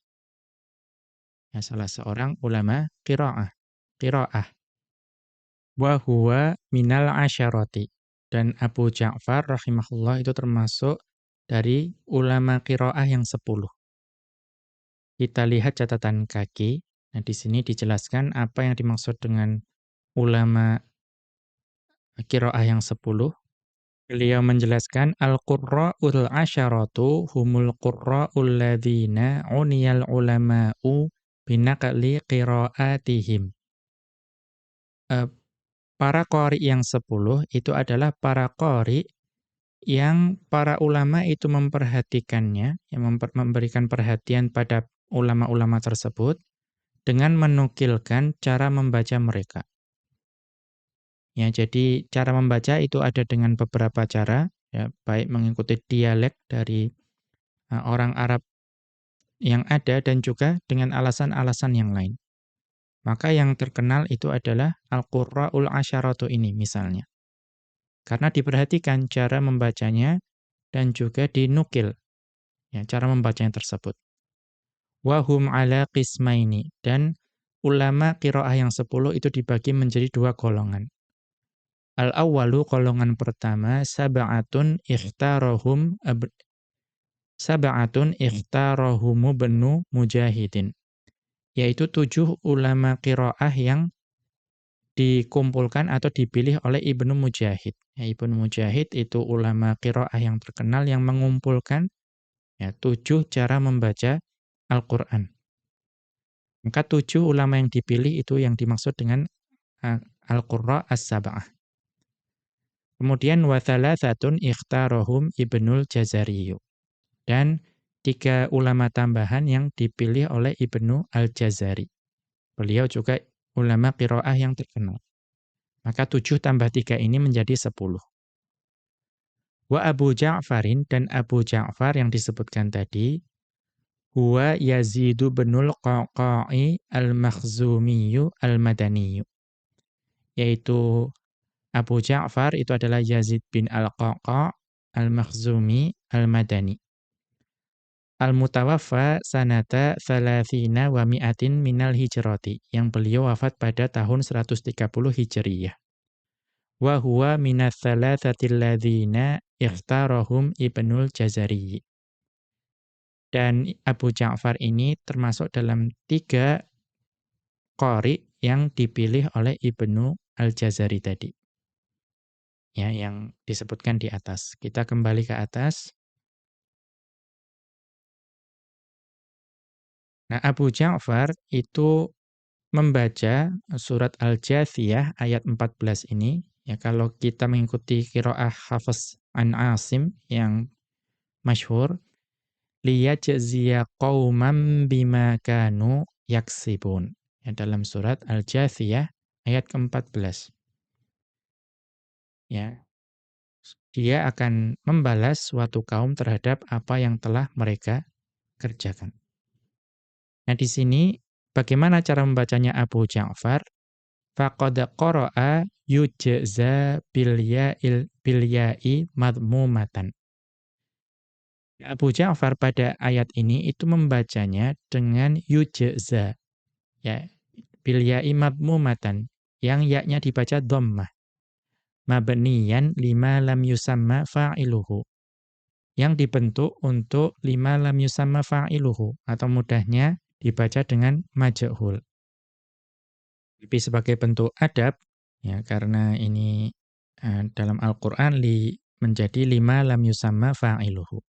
Ya, salah seorang ulama qiraah. Qiraah. Wa huwa minal asyarati. Dan Abu Ja'far rahimahullah itu termasuk dari ulama qiraah yang sepuluh. Kita lihat catatan kaki. Nah, di sini dijelaskan apa yang dimaksud dengan ulama kiroah yang sepuluh. Beliau menjelaskan al-qurra'ul asyaratu humul qurra'ul ladzina uniyal ulama'u binaqli qira'atihim. Uh, para qari yang sepuluh itu adalah para qari yang para ulama itu memperhatikannya, yang memper, memberikan perhatian pada ulama-ulama tersebut dengan menukilkan cara membaca mereka. Ya, jadi cara membaca itu ada dengan beberapa cara, ya, baik mengikuti dialek dari uh, orang Arab yang ada dan juga dengan alasan-alasan yang lain. Maka yang terkenal itu adalah Al-Qurra'ul Asyaratu ini misalnya. Karena diperhatikan cara membacanya dan juga dinukil ya, cara membacanya tersebut. Wahum ala qismaini dan ulama qiraah yang sepuluh itu dibagi menjadi dua golongan. Al-awwalu golongan pertama sab'atun ikhtarahum sab'atun ikhtarahum benu mujahidin. Yaitu tujuh ulama qiraah yang dikumpulkan atau dipilih oleh Ibnu Mujahid. Ya, Ibnu Mujahid itu ulama qiraah yang terkenal yang mengumpulkan ya, tujuh cara membaca Al-Quran. Maka tujuh ulama yang dipilih itu yang dimaksud dengan uh, Al-Qurra As-Sab'ah. Kemudian wathalathatun ikhtarahum Ibnul Jazari. Dan tiga ulama tambahan yang dipilih oleh Ibnu Al-Jazari. Beliau juga ulama qiraah yang terkenal. Maka tujuh tambah tiga ini menjadi sepuluh. Wa Abu Ja'farin dan Abu Ja'far yang disebutkan tadi, huwa Yazidu binul Qaqa'i al-Makhzumiyu al-Madaniyu. Yaitu Abu Ja'far itu adalah Yazid bin Al-Qaqa Al-Makhzumi Al-Madani. Al-Mutawaffa sanata thalathina wa mi'atin minal hijrati. Yang beliau wafat pada tahun 130 Hijriyah. Wa huwa minat thalathatil ladhina ikhtarahum Ibnul Jazari. Dan Abu Ja'far ini termasuk dalam tiga qari yang dipilih oleh Ibnu Al-Jazari tadi ya yang disebutkan di atas. Kita kembali ke atas. Nah, Abu Ja'far itu membaca surat Al-Jathiyah ayat 14 ini, ya kalau kita mengikuti kiroah Hafiz an Asim yang masyhur, liyajziya qauman bima kanu yaksibun. Ya, dalam surat Al-Jathiyah ayat ke-14 ya dia akan membalas suatu kaum terhadap apa yang telah mereka kerjakan. Nah, di sini bagaimana cara membacanya Abu Ja'far? Faqad qara'a yujza bil ya'il bil ya'i madmumatan. Abu Ja'far pada ayat ini itu membacanya dengan yujza ya bil ya'i madmumatan yang yaknya dibaca dhammah mabniyan lima lam yusamma fa'iluhu. Yang dibentuk untuk lima lam yusamma fa'iluhu. Atau mudahnya dibaca dengan majahul. Tapi sebagai bentuk adab, ya karena ini uh, dalam Al-Quran li, menjadi lima lam yusamma fa'iluhu.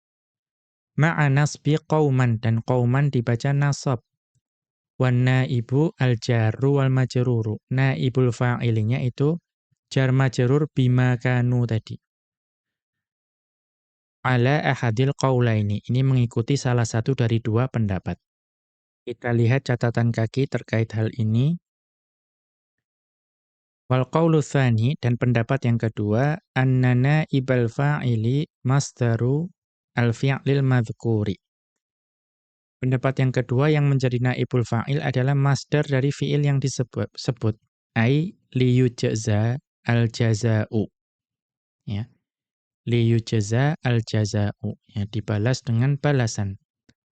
Ma'a nasbi qawman dan qawman dibaca nasab. Wan naibu al-jarru wal majruru. Naibul fa'ilinya itu jar majrur bima kanu tadi. Ala ahadil qaulaini. Ini mengikuti salah satu dari dua pendapat. Kita lihat catatan kaki terkait hal ini. Wal qawlu dan pendapat yang kedua annana ibal fa'ili masdaru al fi'lil madhkuri. Pendapat yang kedua yang menjadi naibul fa'il adalah masdar dari fi'il yang disebut sebut ai liyujza al-jaza'u. Ya. Liyujza al-jaza'u. Ya, dibalas dengan balasan.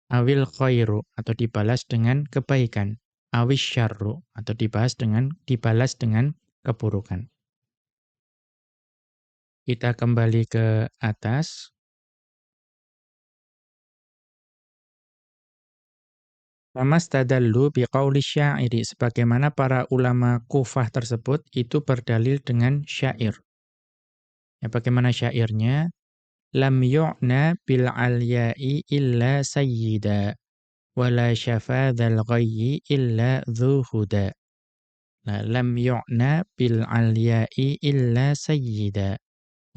Awil khairu atau dibalas dengan kebaikan. Awis syarru atau dibalas dengan dibalas dengan keburukan. Kita kembali ke atas. Famastadallu biqauli syairi sebagaimana para ulama Kufah tersebut itu berdalil dengan syair. Ya bagaimana syairnya? Lam yu'na bil alya'i illa sayyida wala syafadzal ghayyi illa dhu huda. Nah, lam yu'na bil alya'i illa sayyida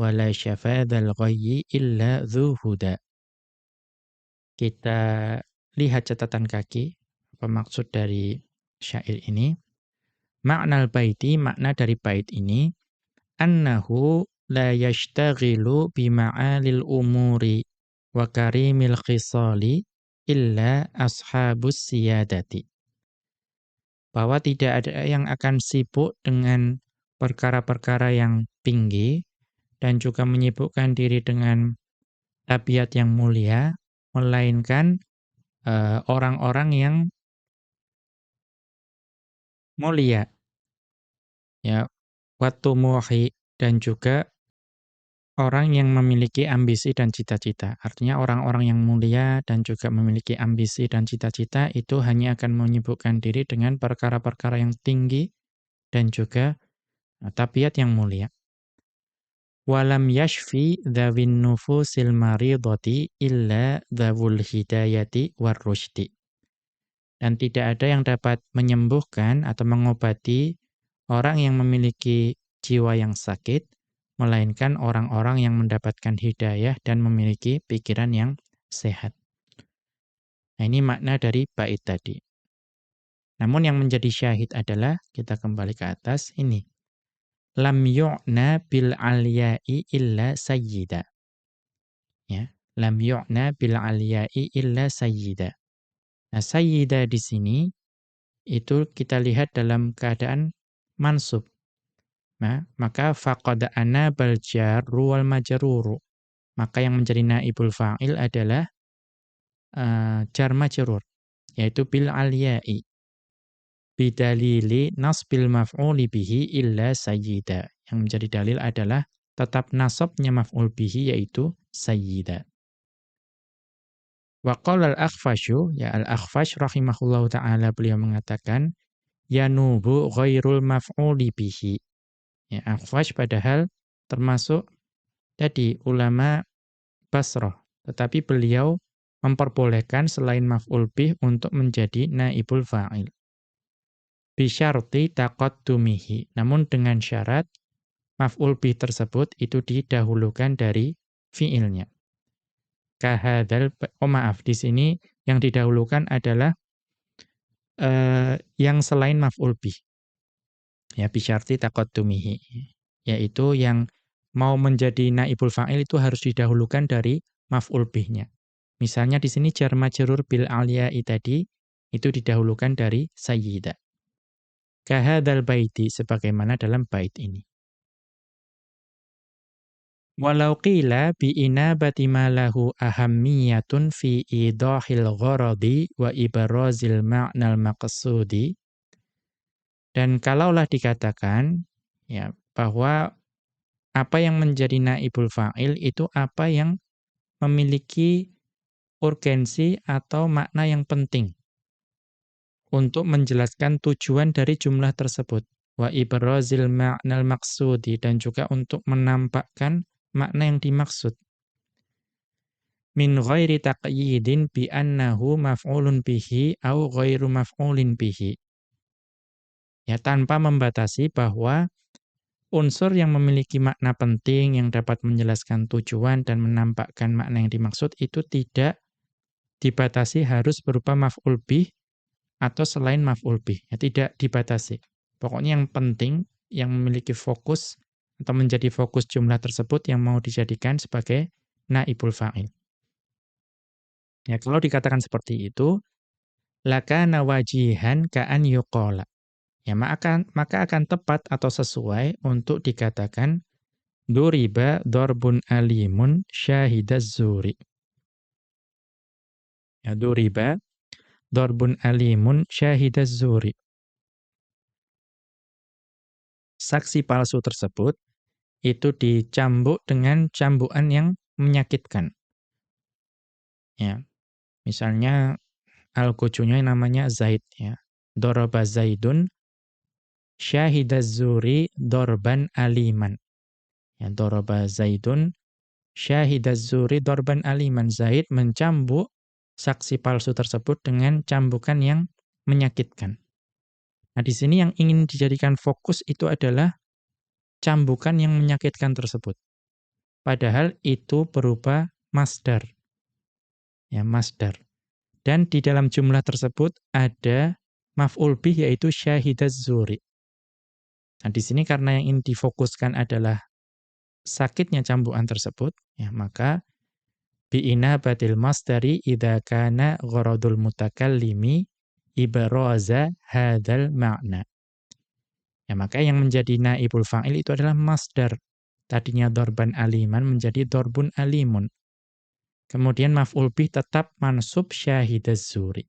wala syafadzal ghayyi illa dhu huda. Kita lihat catatan kaki, apa maksud dari syair ini. Makna baiti, makna dari bait ini, annahu la yashtaghilu bima'alil umuri wa karimil khisali illa ashabus siyadati. Bahwa tidak ada yang akan sibuk dengan perkara-perkara yang tinggi dan juga menyibukkan diri dengan tabiat yang mulia, melainkan orang-orang uh, yang mulia. Ya, waktu muhi dan juga orang yang memiliki ambisi dan cita-cita. Artinya orang-orang yang mulia dan juga memiliki ambisi dan cita-cita itu hanya akan menyibukkan diri dengan perkara-perkara yang tinggi dan juga nah, tabiat yang mulia. Walam yashfi dhawin nufusil maridati illa dhawul hidayati warrushdi. Dan tidak ada yang dapat menyembuhkan atau mengobati orang yang memiliki jiwa yang sakit, melainkan orang-orang yang mendapatkan hidayah dan memiliki pikiran yang sehat. Nah, ini makna dari bait tadi. Namun yang menjadi syahid adalah, kita kembali ke atas, ini. Lam yu'na bil aliyai illa sayyida. Ya, lam yu'na bil aliyai illa sayyida. Nah, sayyida di sini itu kita lihat dalam keadaan mansub. Nah, maka faqad ana bal jarru wal majruru. Maka yang menjadi naibul fa'il adalah uh, jar majrur yaitu bil aliyai. Bidalili nasbil maf'uli bihi illa sayyida. Yang menjadi dalil adalah tetap nasabnya maf'ul bihi yaitu sayyida. Wa qala al-Akhfashu, ya al-Akhfash rahimahullahu taala beliau mengatakan yanubu ghairul maf'uli bihi. Ya, Akhfash padahal termasuk tadi ulama Basrah, tetapi beliau memperbolehkan selain maf'ul bih untuk menjadi naibul fa'il. Bisyarti taqaddumihi. Namun dengan syarat maf'ul bih tersebut itu didahulukan dari fi'ilnya kahadal oh maaf di sini yang didahulukan adalah uh, yang selain maf'ul bih. Ya bisyarti taqaddumihi yaitu yang mau menjadi naibul fa'il itu harus didahulukan dari maf'ul bihnya. Misalnya di sini jar majrur bil aliya'i tadi itu didahulukan dari sayyida. Kahadal baiti sebagaimana dalam bait ini. Walau qila bi inabati ma lahu ahammiyatun fi idahil gharadi wa ibrazil ma'nal maqsudi dan kalaulah dikatakan ya bahwa apa yang menjadi naibul fa'il itu apa yang memiliki urgensi atau makna yang penting untuk menjelaskan tujuan dari jumlah tersebut wa ibrazil ma'nal maqsudi dan juga untuk menampakkan makna yang dimaksud. Min ghairi taqyidin bi annahu maf'ulun bihi au ghairu maf'ulin bihi. Ya, tanpa membatasi bahwa unsur yang memiliki makna penting yang dapat menjelaskan tujuan dan menampakkan makna yang dimaksud itu tidak dibatasi harus berupa maf'ul bih atau selain maf'ul bih. Ya, tidak dibatasi. Pokoknya yang penting, yang memiliki fokus atau menjadi fokus jumlah tersebut yang mau dijadikan sebagai naibul fa'il. Ya, kalau dikatakan seperti itu, laka nawajihan ka'an yuqala. Ya, maka, maka akan tepat atau sesuai untuk dikatakan duriba dorbun alimun syahidaz zuri. Ya, duriba dorbun alimun syahidaz zuri. Saksi palsu tersebut itu dicambuk dengan cambukan yang menyakitkan. Ya. Misalnya al-kucunya namanya Zaid ya. Doroba Zaidun syahidaz zuri dorban aliman. Ya, doroba Zaidun syahidaz zuri dorban aliman. Zaid mencambuk saksi palsu tersebut dengan cambukan yang menyakitkan. Nah, di sini yang ingin dijadikan fokus itu adalah cambukan yang menyakitkan tersebut. Padahal itu berupa masdar. Ya, masdar. Dan di dalam jumlah tersebut ada maf'ul bih yaitu syahidaz zuri. Nah, di sini karena yang ingin difokuskan adalah sakitnya cambukan tersebut, ya maka bi'ina batil masdari idza kana gharadul mutakallimi ibraza hadzal ma'na. Ya, maka yang menjadi naibul fa'il itu adalah masdar. Tadinya dorban aliman menjadi dorbun alimun. Kemudian maf'ul bih tetap mansub syahidaz zuri.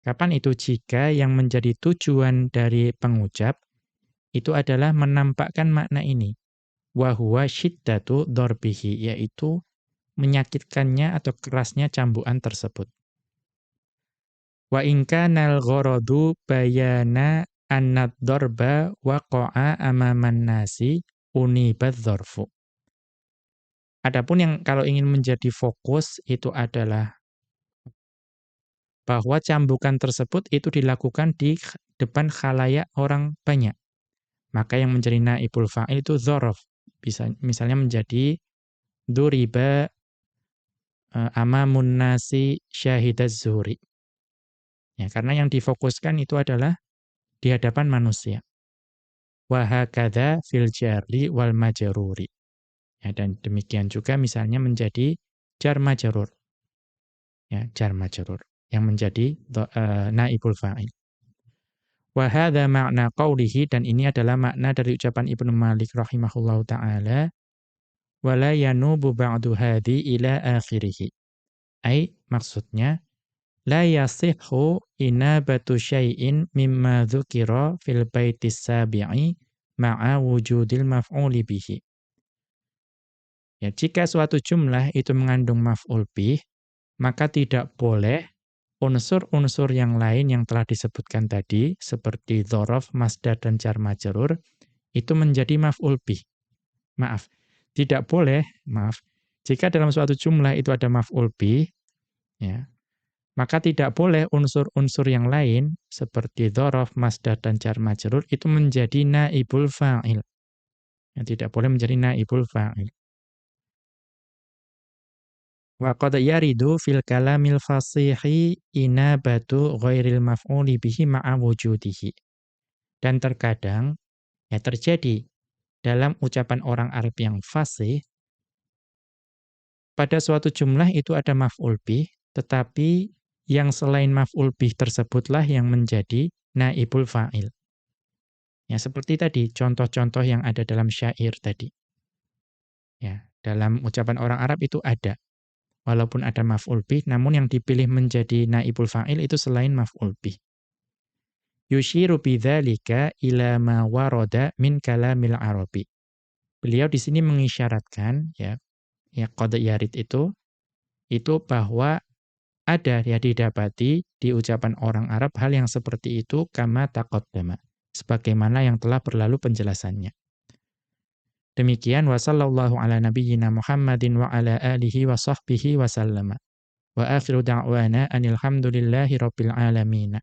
Kapan itu jika yang menjadi tujuan dari pengucap itu adalah menampakkan makna ini. Wa huwa syiddatu dorbihi, yaitu menyakitkannya atau kerasnya cambukan tersebut. Wa inka nal ghoradu bayana annad dorba waqa'a amaman nasi unibad dzarfu. Adapun yang kalau ingin menjadi fokus itu adalah bahwa cambukan tersebut itu dilakukan di depan khalayak orang banyak. Maka yang menjadi naibul fa'il itu dzaraf. Bisa misalnya menjadi duriba amamun nasi syahidaz zuhri. Ya, karena yang difokuskan itu adalah di hadapan manusia. Wa hakadha fil jarri wal majruri. Ya, dan demikian juga misalnya menjadi jar majrur. Ya, jar majrur yang menjadi uh, naibul fa'il. Wa hadza ma'na qawlihi dan ini adalah makna dari ucapan Ibnu Malik rahimahullahu taala wala yanubu ba'du hadi ila akhirih. Ai maksudnya la yasihhu inabatu syai'in mimma dzukira fil baitis sabi'i ma'a wujudil maf'uli bihi. Ya, jika suatu jumlah itu mengandung maf'ul bih, maka tidak boleh unsur-unsur yang lain yang telah disebutkan tadi, seperti dhorof, masdar, dan jar majrur, itu menjadi maf'ul bih. Maaf, tidak boleh, maaf, jika dalam suatu jumlah itu ada maf'ul bih, ya, maka tidak boleh unsur-unsur yang lain, seperti dhorof, masdar, dan jar itu menjadi naibul fa'il. Ya, tidak boleh menjadi naibul fa'il. Wa qad yaridu fil kalamil fasihi inabatu ghairil maf'uli bihi ma'a wujudihi. Dan terkadang ya terjadi dalam ucapan orang Arab yang fasih pada suatu jumlah itu ada maf'ul bih tetapi yang selain maf'ul bih tersebutlah yang menjadi naibul fa'il. Ya seperti tadi contoh-contoh yang ada dalam syair tadi. Ya, dalam ucapan orang Arab itu ada walaupun ada maf'ul bih, namun yang dipilih menjadi naibul fa'il itu selain maf'ul bih. Yushiru bidzalika ila ma warada min kalamil arabi. Beliau di sini mengisyaratkan ya, ya qad yarid itu itu bahwa ada ya didapati di ucapan orang Arab hal yang seperti itu kama taqaddama sebagaimana yang telah berlalu penjelasannya. Demikian wa sallallahu ala nabiyyina Muhammadin wa ala alihi wa sahbihi wa sallama. Wa akhiru da'wana anil hamdulillahi rabbil alamin.